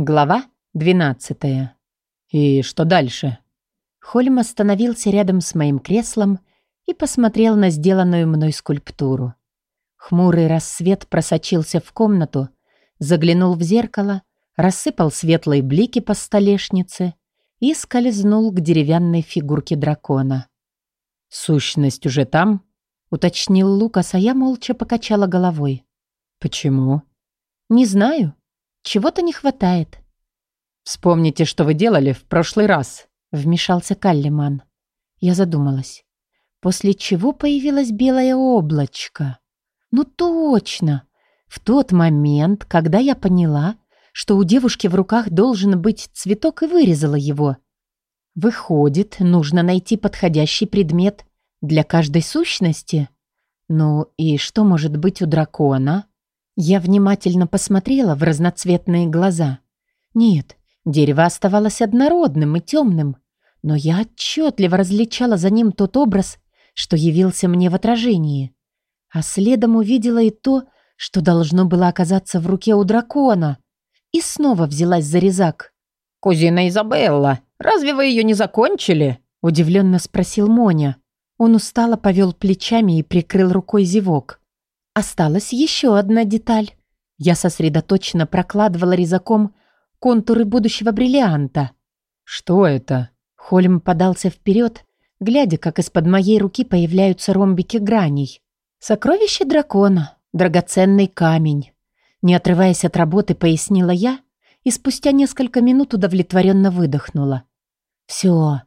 Глава 12. И что дальше? Хольм остановился рядом с моим креслом и посмотрел на сделанную мной скульптуру. Хмурый рассвет просочился в комнату, заглянул в зеркало, рассыпал светлые блики по столешнице и скользнул к деревянной фигурке дракона. «Сущность уже там?» — уточнил Лукас, а я молча покачала головой. «Почему?» «Не знаю. Чего-то не хватает». «Вспомните, что вы делали в прошлый раз», — вмешался Каллиман. Я задумалась. После чего появилось белое облачко. «Ну точно! В тот момент, когда я поняла, что у девушки в руках должен быть цветок и вырезала его. Выходит, нужно найти подходящий предмет для каждой сущности. Ну и что может быть у дракона? Я внимательно посмотрела в разноцветные глаза. Нет, дерево оставалось однородным и темным, но я отчетливо различала за ним тот образ, что явился мне в отражении. А следом увидела и то, что должно было оказаться в руке у дракона. И снова взялась за резак. «Кузина Изабелла, разве вы ее не закончили?» Удивленно спросил Моня. Он устало повел плечами и прикрыл рукой зевок. Осталась еще одна деталь. Я сосредоточенно прокладывала резаком контуры будущего бриллианта. «Что это?» Хольм подался вперед, глядя, как из-под моей руки появляются ромбики граней. «Сокровище дракона, драгоценный камень». Не отрываясь от работы, пояснила я и спустя несколько минут удовлетворенно выдохнула. «Все,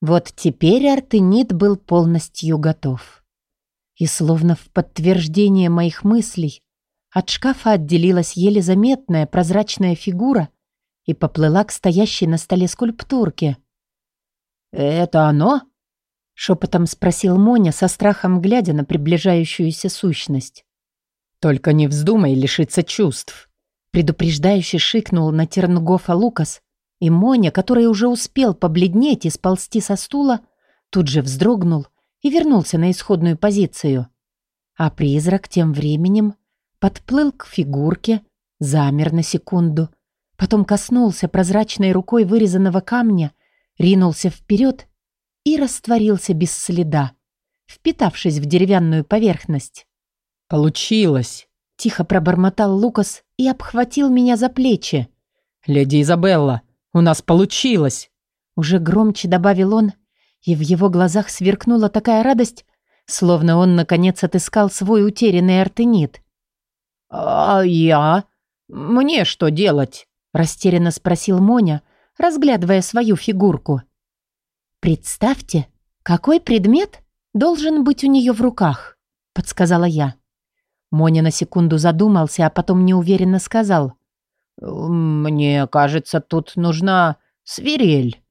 вот теперь артенит был полностью готов. И словно в подтверждение моих мыслей, от шкафа отделилась еле заметная прозрачная фигура и поплыла к стоящей на столе скульптурке. «Это оно?» — шепотом спросил Моня, со страхом глядя на приближающуюся сущность. «Только не вздумай лишиться чувств», — предупреждающе шикнул на Тернгофа Лукас, и Моня, который уже успел побледнеть и сползти со стула, тут же вздрогнул и вернулся на исходную позицию. А призрак тем временем подплыл к фигурке, замер на секунду, потом коснулся прозрачной рукой вырезанного камня, ринулся вперед и растворился без следа, впитавшись в деревянную поверхность. «Получилось!» — тихо пробормотал Лукас и обхватил меня за плечи. «Леди Изабелла, у нас получилось!» Уже громче добавил он, и в его глазах сверкнула такая радость, словно он, наконец, отыскал свой утерянный артенит. «А я? Мне что делать?» — растерянно спросил Моня, разглядывая свою фигурку. «Представьте, какой предмет должен быть у нее в руках», — подсказала я. Моня на секунду задумался, а потом неуверенно сказал. «Мне кажется, тут нужна свирель».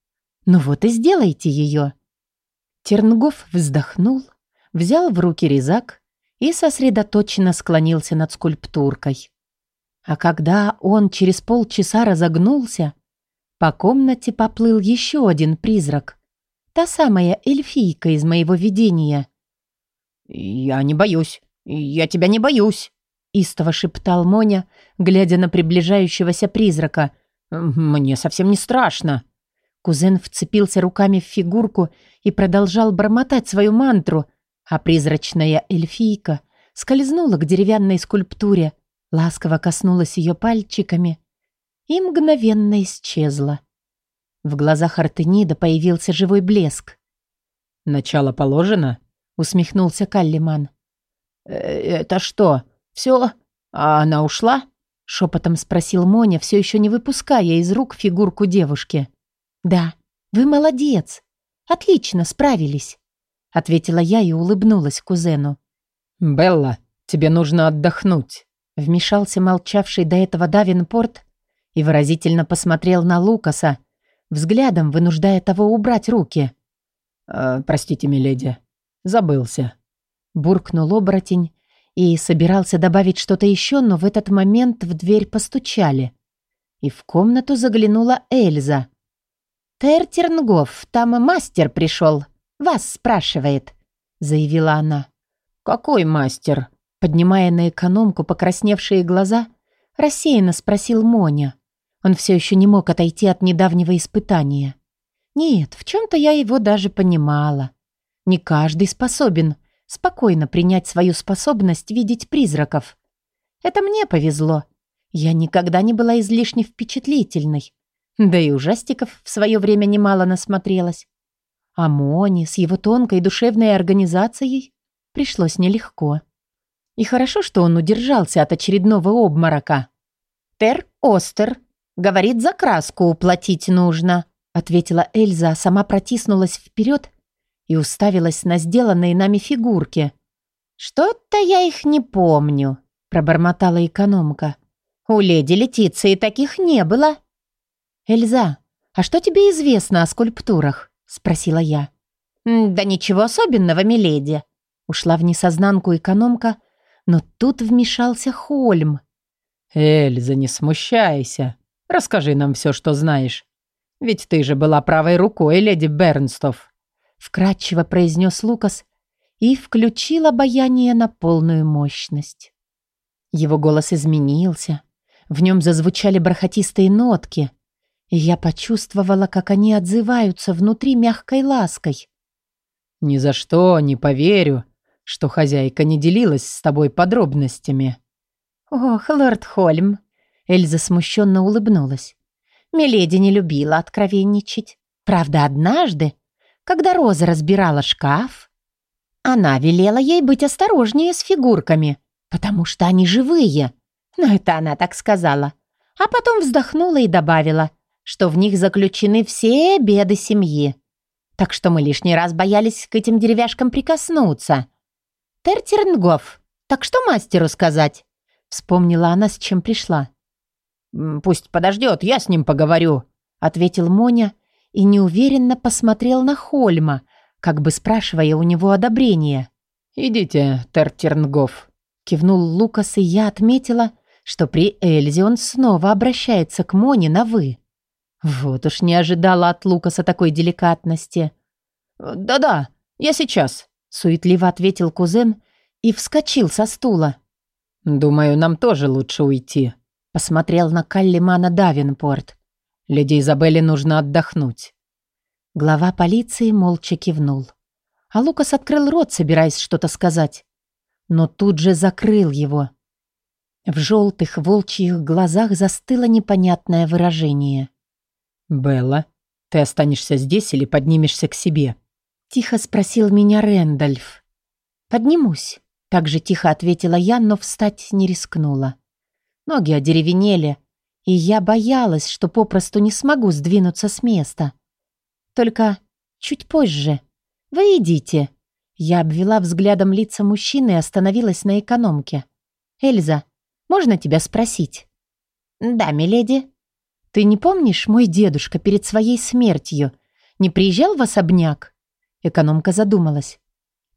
«Ну вот и сделайте ее». Тернгов вздохнул, взял в руки резак и сосредоточенно склонился над скульптуркой. А когда он через полчаса разогнулся, по комнате поплыл еще один призрак. Та самая эльфийка из моего видения. «Я не боюсь. Я тебя не боюсь», Истово шептал Моня, глядя на приближающегося призрака. «Мне совсем не страшно». Кузен вцепился руками в фигурку и продолжал бормотать свою мантру, а призрачная эльфийка скользнула к деревянной скульптуре, ласково коснулась ее пальчиками и мгновенно исчезла. В глазах Артенида появился живой блеск. «Начало положено?» — усмехнулся Каллиман. «Э, «Это что, «Все? А она ушла?» — шепотом спросил Моня, все еще не выпуская из рук фигурку девушки. «Да, вы молодец. Отлично справились», — ответила я и улыбнулась кузену. «Белла, тебе нужно отдохнуть», — вмешался молчавший до этого Давинпорт и выразительно посмотрел на Лукаса, взглядом вынуждая того убрать руки. «Э, «Простите, миледи, забылся», — буркнул оборотень и собирался добавить что-то еще, но в этот момент в дверь постучали. И в комнату заглянула Эльза. «Тертернгоф, там мастер пришел. Вас спрашивает», — заявила она. «Какой мастер?» Поднимая на экономку покрасневшие глаза, рассеянно спросил Моня. Он все еще не мог отойти от недавнего испытания. Нет, в чем-то я его даже понимала. Не каждый способен спокойно принять свою способность видеть призраков. Это мне повезло. Я никогда не была излишне впечатлительной. Да и ужастиков в свое время немало насмотрелась. А Мони с его тонкой душевной организацией пришлось нелегко. И хорошо, что он удержался от очередного обморока. «Тер Остер, говорит, за краску уплатить нужно», ответила Эльза, а сама протиснулась вперед и уставилась на сделанные нами фигурки. «Что-то я их не помню», пробормотала экономка. «У леди Летиции таких не было». «Эльза, а что тебе известно о скульптурах?» спросила я. «Да ничего особенного, миледи», ушла в несознанку экономка, но тут вмешался Хольм. «Эльза, не смущайся. Расскажи нам все, что знаешь. Ведь ты же была правой рукой леди Бернстов», вкратчиво произнес Лукас и включил обаяние на полную мощность. Его голос изменился, в нем зазвучали бархатистые нотки, я почувствовала, как они отзываются внутри мягкой лаской. «Ни за что не поверю, что хозяйка не делилась с тобой подробностями». «Ох, лорд Хольм!» Эльза смущенно улыбнулась. Миледи не любила откровенничать. Правда, однажды, когда Роза разбирала шкаф, она велела ей быть осторожнее с фигурками, потому что они живые. Но это она так сказала. А потом вздохнула и добавила, что в них заключены все беды семьи. Так что мы лишний раз боялись к этим деревяшкам прикоснуться. «Тертернгоф, так что мастеру сказать?» Вспомнила она, с чем пришла. «Пусть подождет, я с ним поговорю», — ответил Моня и неуверенно посмотрел на Хольма, как бы спрашивая у него одобрения. «Идите, Тертернгоф», — кивнул Лукас, и я отметила, что при Эльзе он снова обращается к Моне на «вы». Вот уж не ожидала от Лукаса такой деликатности. «Да-да, я сейчас», — суетливо ответил кузен и вскочил со стула. «Думаю, нам тоже лучше уйти», — посмотрел на Каллимана Давинпорт. «Леди Изабелле нужно отдохнуть». Глава полиции молча кивнул. А Лукас открыл рот, собираясь что-то сказать. Но тут же закрыл его. В желтых волчьих глазах застыло непонятное выражение. «Белла, ты останешься здесь или поднимешься к себе?» Тихо спросил меня Рэндальф. «Поднимусь», — так же тихо ответила я, но встать не рискнула. Ноги одеревенели, и я боялась, что попросту не смогу сдвинуться с места. Только чуть позже. Вы идите. Я обвела взглядом лица мужчины и остановилась на экономке. «Эльза, можно тебя спросить?» «Да, миледи». «Ты не помнишь, мой дедушка перед своей смертью не приезжал в особняк?» Экономка задумалась.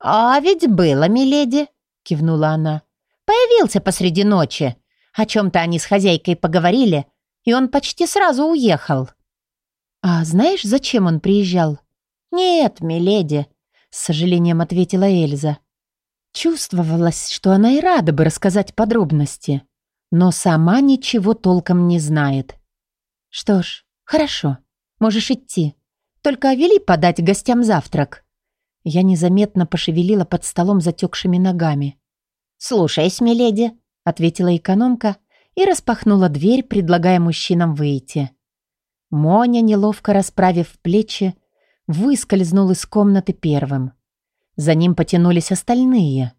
«А ведь было, миледи», — кивнула она. «Появился посреди ночи. О чем-то они с хозяйкой поговорили, и он почти сразу уехал». «А знаешь, зачем он приезжал?» «Нет, миледи», — с сожалением ответила Эльза. Чувствовалось, что она и рада бы рассказать подробности, но сама ничего толком не знает. «Что ж, хорошо, можешь идти. Только вели подать гостям завтрак». Я незаметно пошевелила под столом затекшими ногами. «Слушай, миледи», — ответила экономка и распахнула дверь, предлагая мужчинам выйти. Моня, неловко расправив плечи, выскользнул из комнаты первым. За ним потянулись остальные.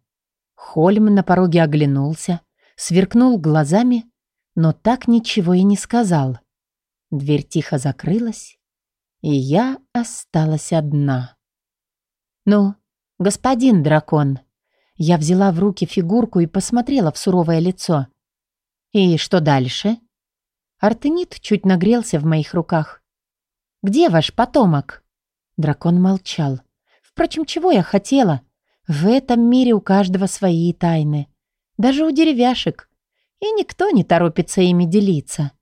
Хольм на пороге оглянулся, сверкнул глазами, но так ничего и не сказал. Дверь тихо закрылась, и я осталась одна. «Ну, господин дракон», я взяла в руки фигурку и посмотрела в суровое лицо. «И что дальше?» Артенит чуть нагрелся в моих руках. «Где ваш потомок?» Дракон молчал. Впрочем, чего я хотела? В этом мире у каждого свои тайны. Даже у деревяшек. И никто не торопится ими делиться.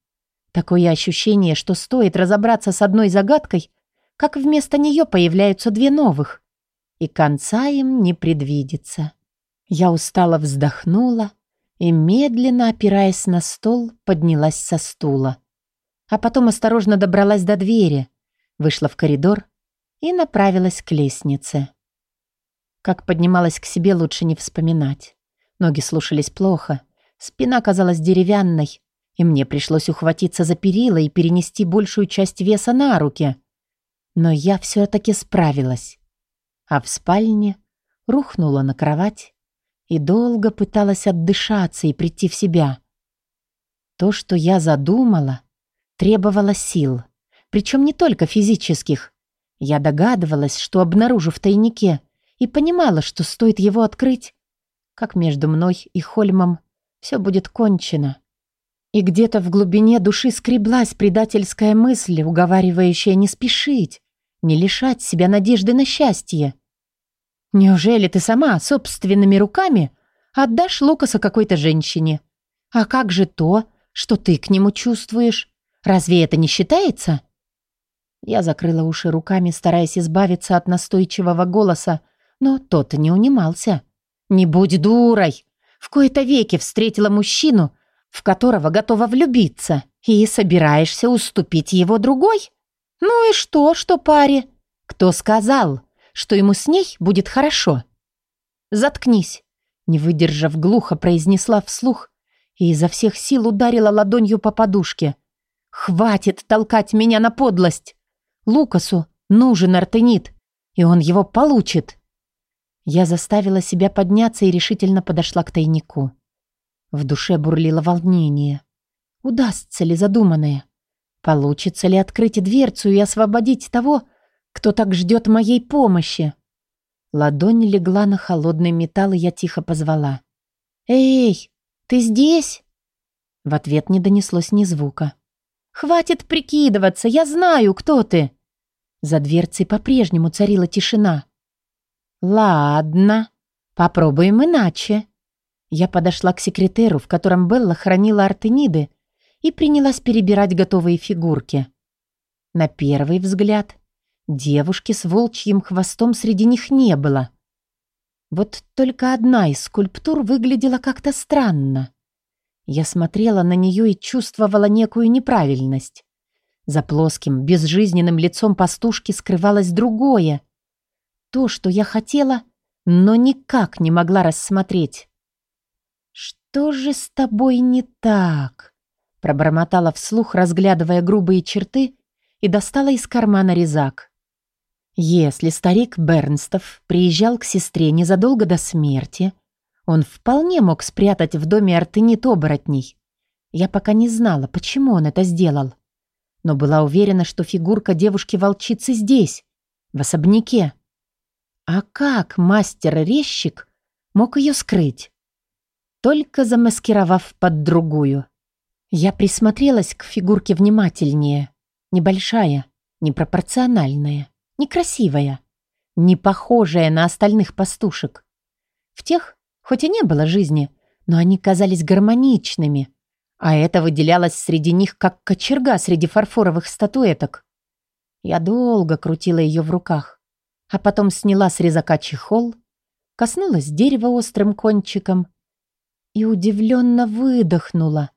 Такое ощущение, что стоит разобраться с одной загадкой, как вместо нее появляются две новых. И конца им не предвидится. Я устало вздохнула и, медленно опираясь на стол, поднялась со стула. а потом осторожно добралась до двери, вышла в коридор и направилась к лестнице. Как поднималась к себе, лучше не вспоминать. Ноги слушались плохо, спина казалась деревянной, и мне пришлось ухватиться за перила и перенести большую часть веса на руки. Но я все-таки справилась. А в спальне рухнула на кровать и долго пыталась отдышаться и прийти в себя. То, что я задумала, требовало сил, причем не только физических. Я догадывалась, что обнаружу в тайнике, и понимала, что стоит его открыть, как между мной и Хольмом все будет кончено. И где-то в глубине души скреблась предательская мысль, уговаривающая не спешить, не лишать себя надежды на счастье. Неужели ты сама собственными руками отдашь Лукаса какой-то женщине? А как же то, что ты к нему чувствуешь? Разве это не считается? Я закрыла уши руками, стараясь избавиться от настойчивого голоса, но тот не унимался. «Не будь дурой! В кои-то веки встретила мужчину, в которого готова влюбиться, и собираешься уступить его другой? Ну и что, что паре? Кто сказал, что ему с ней будет хорошо?» «Заткнись!» Не выдержав глухо, произнесла вслух и изо всех сил ударила ладонью по подушке. «Хватит толкать меня на подлость! Лукасу нужен артенит, и он его получит!» Я заставила себя подняться и решительно подошла к тайнику. В душе бурлило волнение. Удастся ли задуманное? Получится ли открыть дверцу и освободить того, кто так ждет моей помощи? Ладонь легла на холодный металл, и я тихо позвала. «Эй, ты здесь?» В ответ не донеслось ни звука. «Хватит прикидываться, я знаю, кто ты!» За дверцей по-прежнему царила тишина. «Ладно, попробуем иначе». Я подошла к секретеру, в котором Белла хранила артениды, и принялась перебирать готовые фигурки. На первый взгляд девушки с волчьим хвостом среди них не было. Вот только одна из скульптур выглядела как-то странно. Я смотрела на нее и чувствовала некую неправильность. За плоским, безжизненным лицом пастушки скрывалось другое — то, что я хотела, но никак не могла рассмотреть. «Что же с тобой не так?» Пробормотала вслух, разглядывая грубые черты, и достала из кармана резак. Если старик Бернстов приезжал к сестре незадолго до смерти, он вполне мог спрятать в доме артенит оборотней. Я пока не знала, почему он это сделал, но была уверена, что фигурка девушки-волчицы здесь, в особняке. А как мастер-резчик мог ее скрыть? Только замаскировав под другую. Я присмотрелась к фигурке внимательнее. Небольшая, непропорциональная, некрасивая, не похожая на остальных пастушек. В тех, хоть и не было жизни, но они казались гармоничными, а это выделялось среди них, как кочерга среди фарфоровых статуэток. Я долго крутила ее в руках, а потом сняла с резака чехол, коснулась дерева острым кончиком и удивленно выдохнула.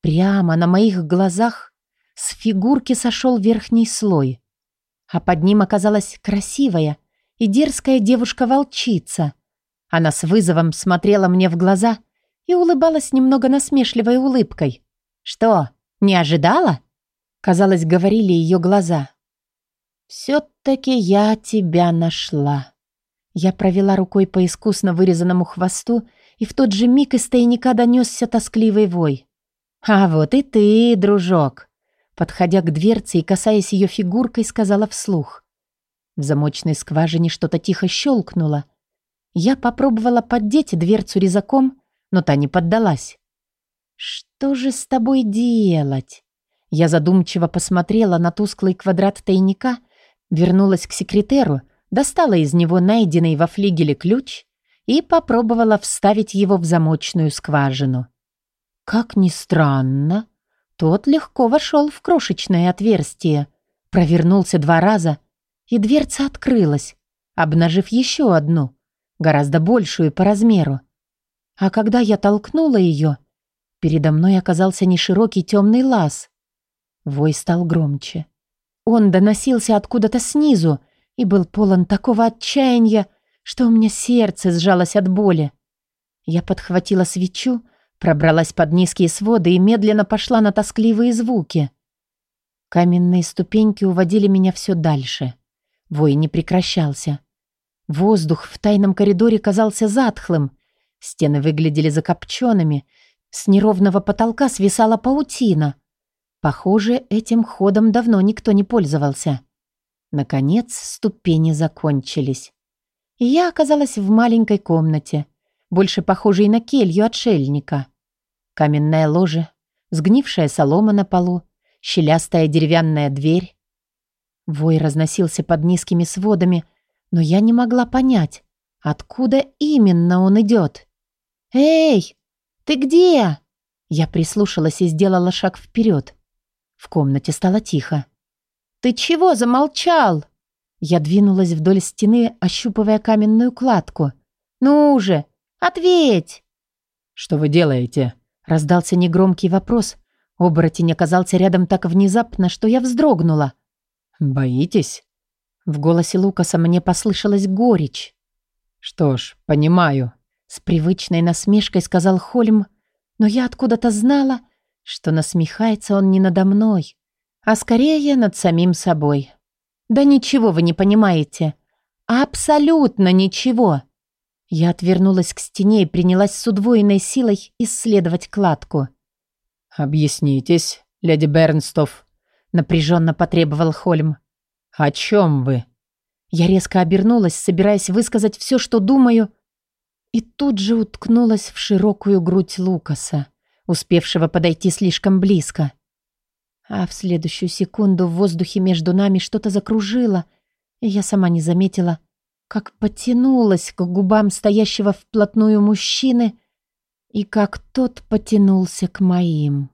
Прямо на моих глазах с фигурки сошел верхний слой, а под ним оказалась красивая и дерзкая девушка-волчица. Она с вызовом смотрела мне в глаза и улыбалась немного насмешливой улыбкой. «Что, не ожидала?» Казалось, говорили ее глаза. «Все-таки я тебя нашла». Я провела рукой по искусно вырезанному хвосту, и в тот же миг из тайника донесся тоскливый вой. «А вот и ты, дружок!» Подходя к дверце и касаясь ее фигуркой, сказала вслух. В замочной скважине что-то тихо щелкнуло. Я попробовала поддеть дверцу резаком, но та не поддалась. «Что же с тобой делать?» Я задумчиво посмотрела на тусклый квадрат тайника Вернулась к секретеру, достала из него найденный во флигеле ключ и попробовала вставить его в замочную скважину. Как ни странно, тот легко вошел в крошечное отверстие, провернулся два раза, и дверца открылась, обнажив еще одну, гораздо большую по размеру. А когда я толкнула ее, передо мной оказался неширокий темный лаз. Вой стал громче. Он доносился откуда-то снизу и был полон такого отчаяния, что у меня сердце сжалось от боли. Я подхватила свечу, пробралась под низкие своды и медленно пошла на тоскливые звуки. Каменные ступеньки уводили меня все дальше. Вой не прекращался. Воздух в тайном коридоре казался затхлым. Стены выглядели закопченными. С неровного потолка свисала паутина. Похоже, этим ходом давно никто не пользовался. Наконец, ступени закончились. Я оказалась в маленькой комнате, больше похожей на келью отшельника. Каменное ложе, сгнившая солома на полу, щелястая деревянная дверь. Вой разносился под низкими сводами, но я не могла понять, откуда именно он идет. «Эй, ты где?» Я прислушалась и сделала шаг вперед. В комнате стало тихо. «Ты чего замолчал?» Я двинулась вдоль стены, ощупывая каменную кладку. «Ну уже, ответь!» «Что вы делаете?» Раздался негромкий вопрос. Оборотень оказался рядом так внезапно, что я вздрогнула. «Боитесь?» В голосе Лукаса мне послышалась горечь. «Что ж, понимаю», — с привычной насмешкой сказал Хольм, но я откуда-то знала, что насмехается он не надо мной, а скорее над самим собой. «Да ничего вы не понимаете. Абсолютно ничего!» Я отвернулась к стене и принялась с удвоенной силой исследовать кладку. «Объяснитесь, леди Бернстов», — напряженно потребовал Хольм. «О чем вы?» Я резко обернулась, собираясь высказать все, что думаю, и тут же уткнулась в широкую грудь Лукаса, успевшего подойти слишком близко. А в следующую секунду в воздухе между нами что-то закружило, и я сама не заметила, как потянулась к губам стоящего вплотную мужчины и как тот потянулся к моим.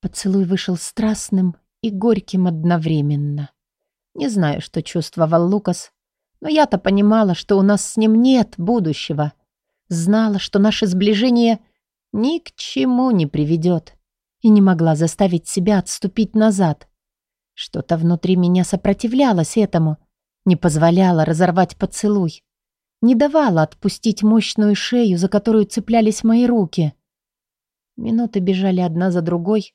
Поцелуй вышел страстным и горьким одновременно. Не знаю, что чувствовал Лукас, но я-то понимала, что у нас с ним нет будущего. Знала, что наше сближение ни к чему не приведет и не могла заставить себя отступить назад. Что-то внутри меня сопротивлялось этому, не позволяло разорвать поцелуй, не давало отпустить мощную шею, за которую цеплялись мои руки. Минуты бежали одна за другой.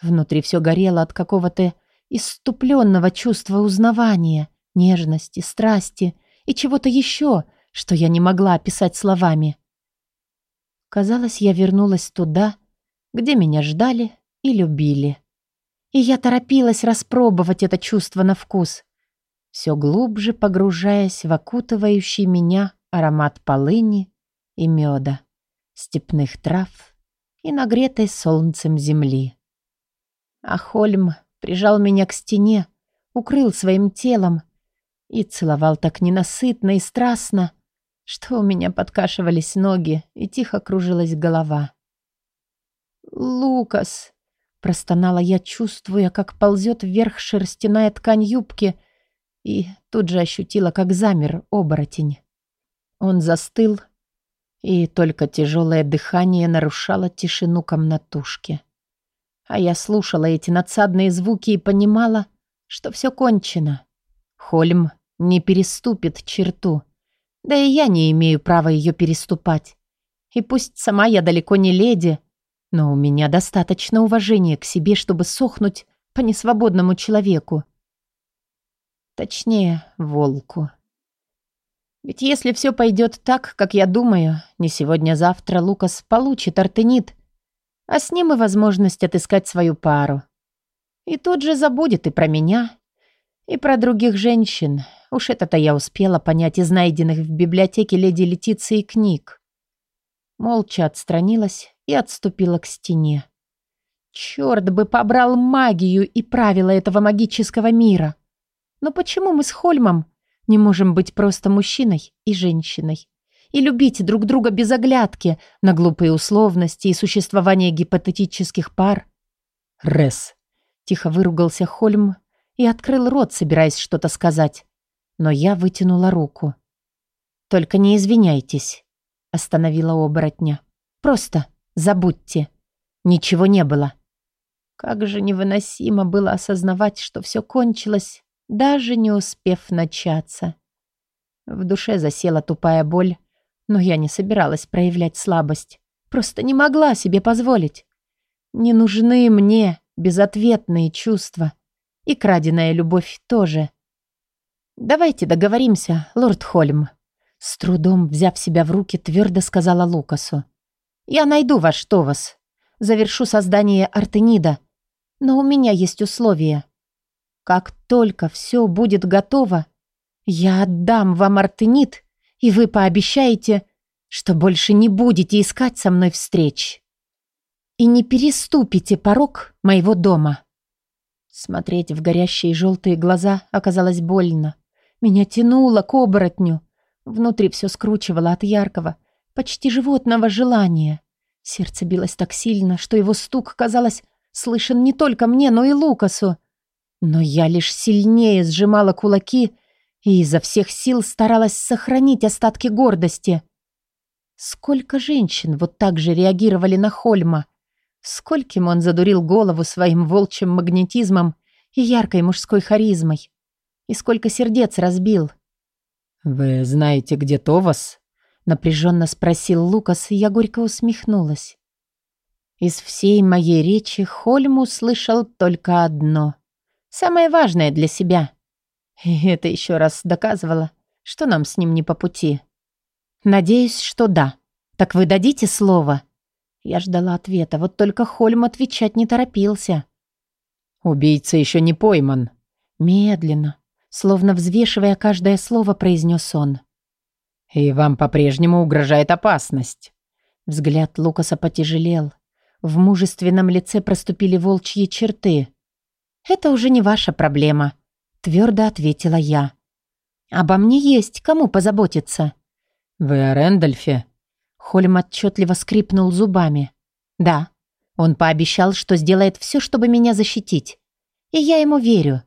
Внутри все горело от какого-то иступленного чувства узнавания, нежности, страсти и чего-то еще, что я не могла описать словами. Казалось, я вернулась туда, где меня ждали и любили. И я торопилась распробовать это чувство на вкус, все глубже погружаясь в окутывающий меня аромат полыни и меда, степных трав и нагретой солнцем земли. А Хольм прижал меня к стене, укрыл своим телом и целовал так ненасытно и страстно, что у меня подкашивались ноги и тихо кружилась голова. «Лукас!» — простонала я, чувствуя, как ползет вверх шерстяная ткань юбки, и тут же ощутила, как замер оборотень. Он застыл, и только тяжелое дыхание нарушало тишину комнатушки. А я слушала эти надсадные звуки и понимала, что все кончено. Хольм не переступит черту. Да и я не имею права ее переступать. И пусть сама я далеко не леди, но у меня достаточно уважения к себе, чтобы сохнуть по несвободному человеку. Точнее, волку. Ведь если все пойдет так, как я думаю, не сегодня-завтра Лукас получит артенит, а с ним и возможность отыскать свою пару. И тут же забудет и про меня, и про других женщин. Уж это-то я успела понять из найденных в библиотеке леди Летиции книг. Молча отстранилась и отступила к стене. Черт бы побрал магию и правила этого магического мира. Но почему мы с Хольмом не можем быть просто мужчиной и женщиной? И любить друг друга без оглядки на глупые условности и существование гипотетических пар? Рес. Тихо выругался Хольм и открыл рот, собираясь что-то сказать. Но я вытянула руку. «Только не извиняйтесь», — остановила оборотня. «Просто Забудьте. Ничего не было. Как же невыносимо было осознавать, что все кончилось, даже не успев начаться. В душе засела тупая боль, но я не собиралась проявлять слабость. Просто не могла себе позволить. Не нужны мне безответные чувства. И краденая любовь тоже. «Давайте договоримся, лорд Хольм», с трудом взяв себя в руки, твердо сказала Лукасу. «Я найду ваш Товас. Завершу создание Артенида. Но у меня есть условия. Как только все будет готово, я отдам вам Артенид, и вы пообещаете, что больше не будете искать со мной встреч. И не переступите порог моего дома». Смотреть в горящие желтые глаза оказалось больно. Меня тянуло к оборотню, Внутри все скручивало от яркого, почти животного желания. Сердце билось так сильно, что его стук, казалось, слышен не только мне, но и Лукасу. Но я лишь сильнее сжимала кулаки и изо всех сил старалась сохранить остатки гордости. Сколько женщин вот так же реагировали на Хольма. Скольким он задурил голову своим волчьим магнетизмом и яркой мужской харизмой. И сколько сердец разбил. «Вы знаете, где Товас?» — напряженно спросил Лукас, и я горько усмехнулась. Из всей моей речи Хольм услышал только одно. Самое важное для себя. И это еще раз доказывало, что нам с ним не по пути. Надеюсь, что да. Так вы дадите слово? Я ждала ответа, вот только Хольм отвечать не торопился. Убийца еще не пойман. Медленно, Словно взвешивая каждое слово, произнес он. «И вам по-прежнему угрожает опасность». Взгляд Лукаса потяжелел. В мужественном лице проступили волчьи черты. «Это уже не ваша проблема», — твердо ответила я. «Обо мне есть кому позаботиться». «Вы о Рэндольфе?» Хольм отчетливо скрипнул зубами. «Да, он пообещал, что сделает все, чтобы меня защитить. И я ему верю.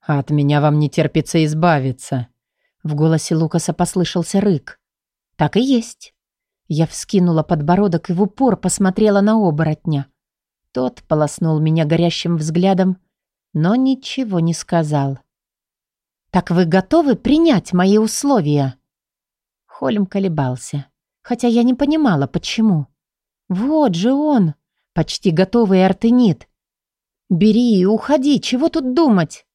«От меня вам не терпится избавиться». В голосе Лукаса послышался рык. «Так и есть». Я вскинула подбородок и в упор посмотрела на оборотня. Тот полоснул меня горящим взглядом, но ничего не сказал. «Так вы готовы принять мои условия?» Хольм колебался, хотя я не понимала, почему. «Вот же он, почти готовый артенит. Бери и уходи, чего тут думать?»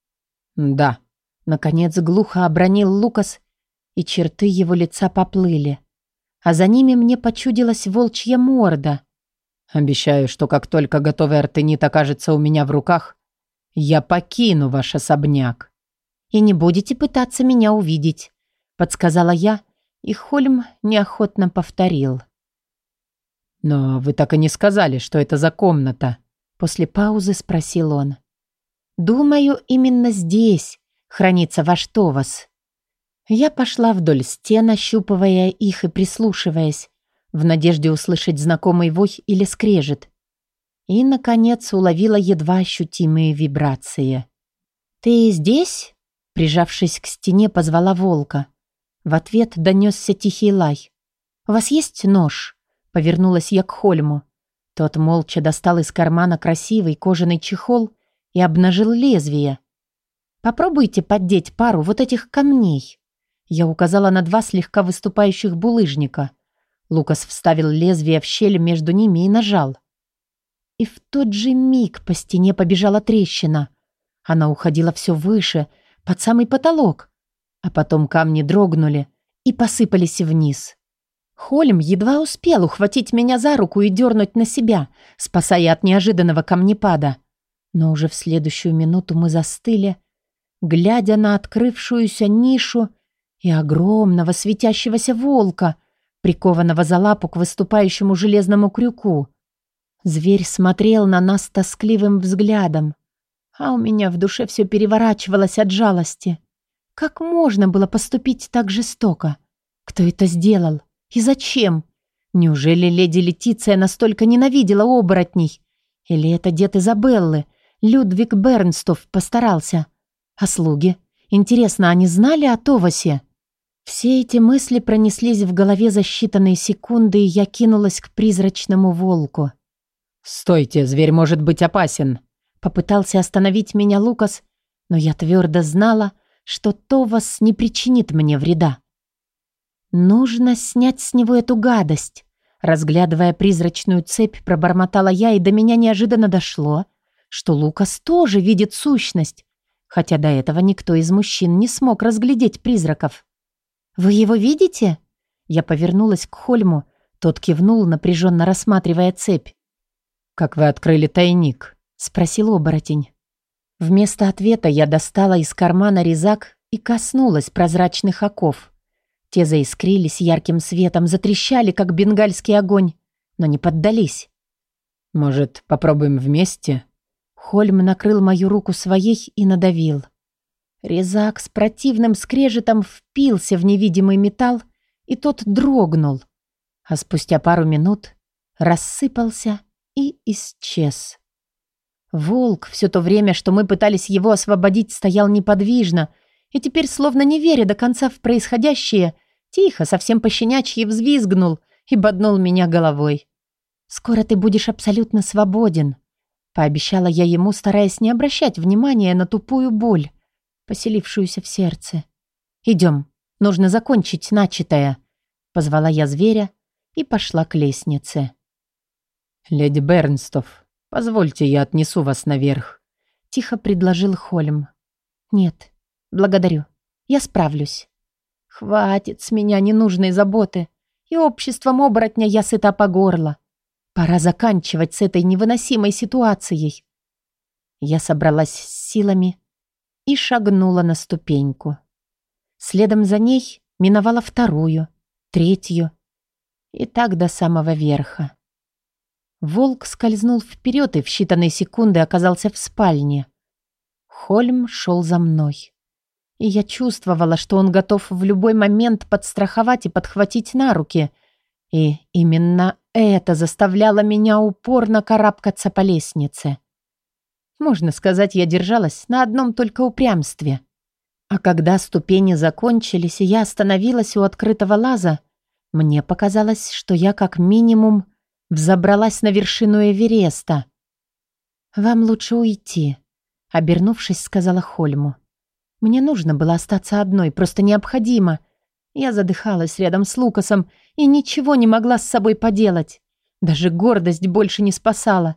«Да», — наконец глухо обронил Лукас, и черты его лица поплыли. А за ними мне почудилась волчья морда. «Обещаю, что как только готовый артенит окажется у меня в руках, я покину ваш особняк». «И не будете пытаться меня увидеть», — подсказала я, и Хольм неохотно повторил. «Но вы так и не сказали, что это за комната», — после паузы спросил он. Думаю, именно здесь хранится ваш Товас. Я пошла вдоль стен, ощупывая их и прислушиваясь, в надежде услышать знакомый вой или скрежет. И, наконец, уловила едва ощутимые вибрации. «Ты здесь?» Прижавшись к стене, позвала волка. В ответ донесся тихий лай. «У вас есть нож?» Повернулась я к Хольму. Тот молча достал из кармана красивый кожаный чехол и обнажил лезвие. «Попробуйте поддеть пару вот этих камней». Я указала на два слегка выступающих булыжника. Лукас вставил лезвие в щель между ними и нажал. И в тот же миг по стене побежала трещина. Она уходила все выше, под самый потолок. А потом камни дрогнули и посыпались вниз. Хольм едва успел ухватить меня за руку и дернуть на себя, спасая от неожиданного камнепада. Но уже в следующую минуту мы застыли, глядя на открывшуюся нишу и огромного светящегося волка, прикованного за лапу к выступающему железному крюку. Зверь смотрел на нас тоскливым взглядом, а у меня в душе все переворачивалось от жалости. Как можно было поступить так жестоко? Кто это сделал? И зачем? Неужели леди Летиция настолько ненавидела оборотней? Или это дед Изабеллы — Людвиг Бернстов постарался. А слуги? Интересно, они знали о Товасе? Все эти мысли пронеслись в голове за считанные секунды, и я кинулась к призрачному волку. «Стойте, зверь может быть опасен!» Попытался остановить меня Лукас, но я твердо знала, что Товас не причинит мне вреда. Нужно снять с него эту гадость. Разглядывая призрачную цепь, пробормотала я, и до меня неожиданно дошло, что Лукас тоже видит сущность, хотя до этого никто из мужчин не смог разглядеть призраков. «Вы его видите?» Я повернулась к Хольму, тот кивнул, напряженно рассматривая цепь. «Как вы открыли тайник?» — спросил оборотень. Вместо ответа я достала из кармана резак и коснулась прозрачных оков. Те заискрились ярким светом, затрещали, как бенгальский огонь, но не поддались. «Может, попробуем вместе?» Хольм накрыл мою руку своей и надавил. Резак с противным скрежетом впился в невидимый металл, и тот дрогнул, а спустя пару минут рассыпался и исчез. Волк, все то время, что мы пытались его освободить, стоял неподвижно и теперь, словно не веря до конца в происходящее, тихо, совсем пощенячьи взвизгнул и боднул меня головой. «Скоро ты будешь абсолютно свободен», — пообещала я ему, стараясь не обращать внимания на тупую боль, поселившуюся в сердце. «Идем, нужно закончить начатое», — позвала я зверя и пошла к лестнице. «Леди Бернстов, позвольте, я отнесу вас наверх», — тихо предложил Холм. «Нет, благодарю. Я справлюсь. Хватит с меня ненужной заботы, и обществом оборотня я сыта по горло. Пора заканчивать с этой невыносимой ситуацией». Я собралась с силами и шагнула на ступеньку. Следом за ней миновала вторую, третью и так до самого верха. Волк скользнул вперед и в считанные секунды оказался в спальне. Хольм шел за мной. И я чувствовала, что он готов в любой момент подстраховать и подхватить на руки. И именно это заставляло меня упорно карабкаться по лестнице. Можно сказать, я держалась на одном только упрямстве. А когда ступени закончились, и я остановилась у открытого лаза, мне показалось, что я как минимум взобралась на вершину Эвереста. «Вам лучше уйти», — обернувшись, сказала Хольму. «Мне нужно было остаться одной, просто необходимо. Я задыхалась рядом с Лукасом и ничего не могла с собой поделать. Даже гордость больше не спасала.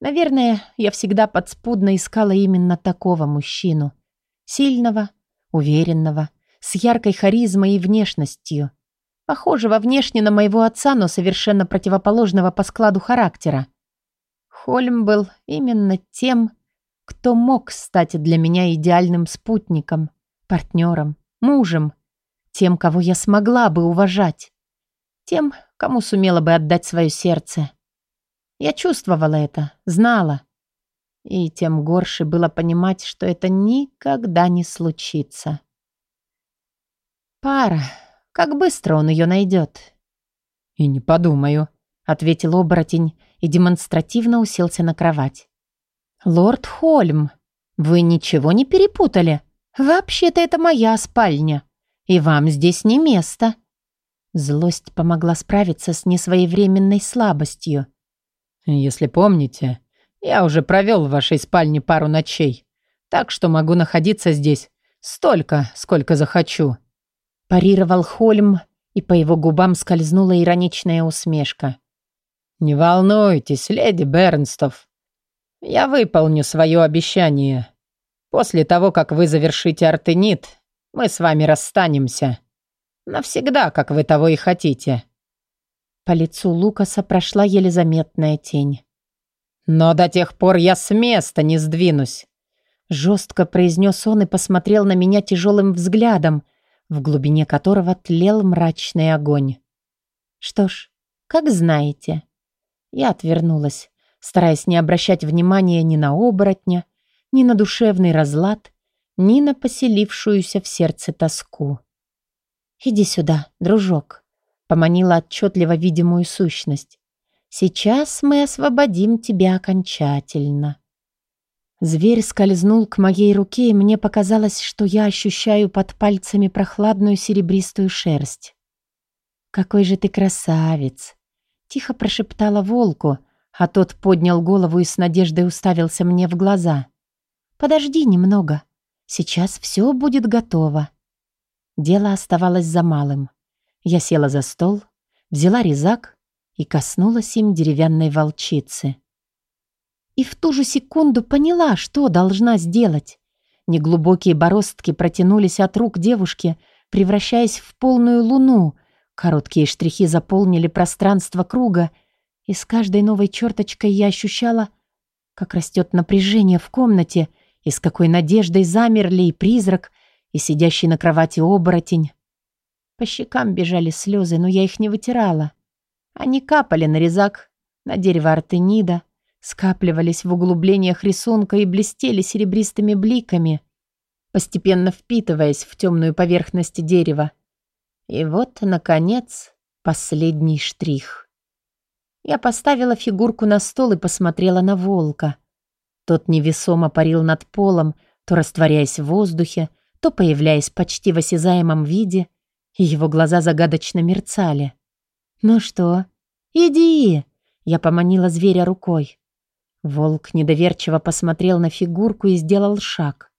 Наверное, я всегда подспудно искала именно такого мужчину. Сильного, уверенного, с яркой харизмой и внешностью похожего внешне на моего отца, но совершенно противоположного по складу характера. Хольм был именно тем, кто мог стать для меня идеальным спутником, партнером, мужем, тем, кого я смогла бы уважать, тем, кому сумела бы отдать свое сердце. Я чувствовала это, знала. И тем горше было понимать, что это никогда не случится. Пара, как быстро он ее найдет?» «И не подумаю», — ответил оборотень и демонстративно уселся на кровать. «Лорд Хольм, вы ничего не перепутали? Вообще-то это моя спальня, и вам здесь не место». Злость помогла справиться с несвоевременной слабостью. «Если помните, я уже провел в вашей спальне пару ночей, так что могу находиться здесь столько, сколько захочу», Парировал Хольм, и по его губам скользнула ироничная усмешка. «Не волнуйтесь, леди Бернстов. Я выполню свое обещание. После того, как вы завершите артенит, мы с вами расстанемся. Навсегда, как вы того и хотите». По лицу Лукаса прошла еле заметная тень. «Но до тех пор я с места не сдвинусь», — жестко произнес он и посмотрел на меня тяжелым взглядом, в глубине которого тлел мрачный огонь. Что ж, как знаете. Я отвернулась, стараясь не обращать внимания ни на оборотня, ни на душевный разлад, ни на поселившуюся в сердце тоску. «Иди сюда, дружок», — поманила отчетливо видимую сущность. «Сейчас мы освободим тебя окончательно». Зверь скользнул к моей руке, и мне показалось, что я ощущаю под пальцами прохладную серебристую шерсть. «Какой же ты красавец!» — тихо прошептала волку, а тот поднял голову и с надеждой уставился мне в глаза. «Подожди немного. Сейчас все будет готово». Дело оставалось за малым. Я села за стол, взяла резак и коснулась им деревянной волчицы. И в ту же секунду поняла, что должна сделать. Неглубокие бороздки протянулись от рук девушки, превращаясь в полную луну. Короткие штрихи заполнили пространство круга, и с каждой новой черточкой я ощущала, как растет напряжение в комнате, и с какой надеждой замерли и призрак, и сидящий на кровати оборотень. По щекам бежали слезы, но я их не вытирала. Они капали на резак, на дерево артенида, скапливались в углублениях рисунка и блестели серебристыми бликами, постепенно впитываясь в темную поверхность дерева. И вот, наконец, последний штрих. Я поставила фигурку на стол и посмотрела на волка. Тот невесомо парил над полом, то растворяясь в воздухе, то появляясь почти в осязаемом виде, и его глаза загадочно мерцали. «Ну что, иди!» Я поманила зверя рукой. Волк недоверчиво посмотрел на фигурку и сделал шаг.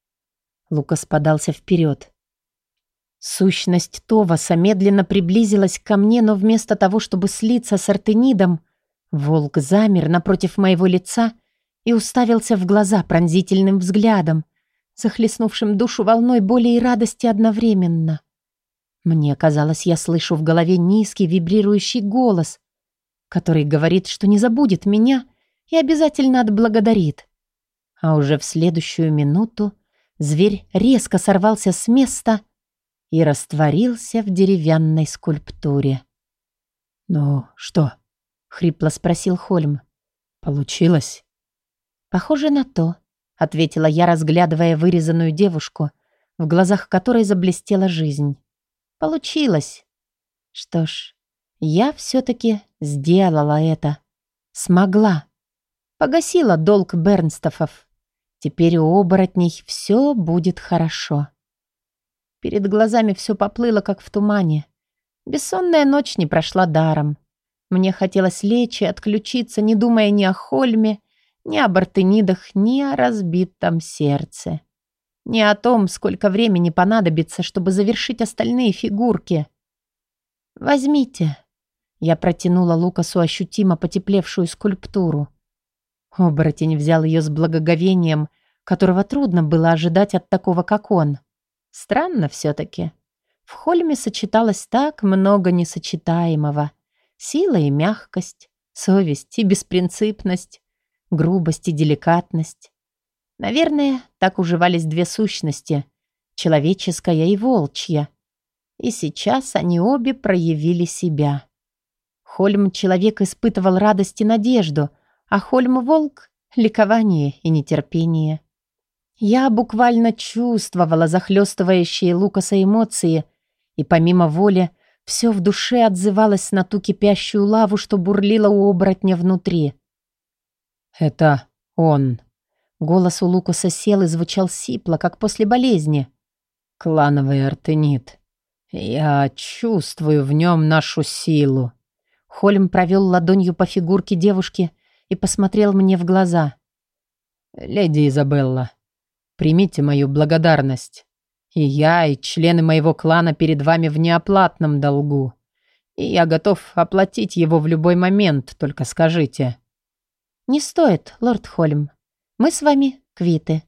Лукас подался вперед. Сущность Товаса медленно приблизилась ко мне, но вместо того, чтобы слиться с Артенидом, волк замер напротив моего лица и уставился в глаза пронзительным взглядом, захлестнувшим душу волной боли и радости одновременно. Мне казалось, я слышу в голове низкий вибрирующий голос, который говорит, что не забудет меня и обязательно отблагодарит. А уже в следующую минуту зверь резко сорвался с места и растворился в деревянной скульптуре. «Ну что?» — хрипло спросил Хольм. «Получилось?» «Похоже на то», — ответила я, разглядывая вырезанную девушку, в глазах которой заблестела жизнь. «Получилось. Что ж, я все-таки сделала это. Смогла. Погасила долг Бернстофов. Теперь у оборотней все будет хорошо». Перед глазами все поплыло, как в тумане. Бессонная ночь не прошла даром. Мне хотелось лечь и отключиться, не думая ни о Хольме, ни о Бартенидах, ни о разбитом сердце. Ни о том, сколько времени понадобится, чтобы завершить остальные фигурки. «Возьмите». Я протянула Лукасу ощутимо потеплевшую скульптуру. Оборотень взял ее с благоговением, которого трудно было ожидать от такого, как он. Странно все-таки. В Хольме сочеталось так много несочетаемого. Сила и мягкость, совесть и беспринципность, грубость и деликатность. Наверное, так уживались две сущности — человеческая и волчья. И сейчас они обе проявили себя. Хольм-человек испытывал радость и надежду, а Хольм-волк — ликование и нетерпение. Я буквально чувствовала захлестывающие Лукаса эмоции, и помимо воли все в душе отзывалось на ту кипящую лаву, что бурлила у оборотня внутри. «Это он». Голос у Лукаса сел и звучал сипло, как после болезни. «Клановый артенит. Я чувствую в нем нашу силу». Холм провел ладонью по фигурке девушки и посмотрел мне в глаза. «Леди Изабелла, примите мою благодарность. И я, и члены моего клана перед вами в неоплатном долгу. И я готов оплатить его в любой момент, только скажите». «Не стоит, лорд Холм. Мы с вами квиты.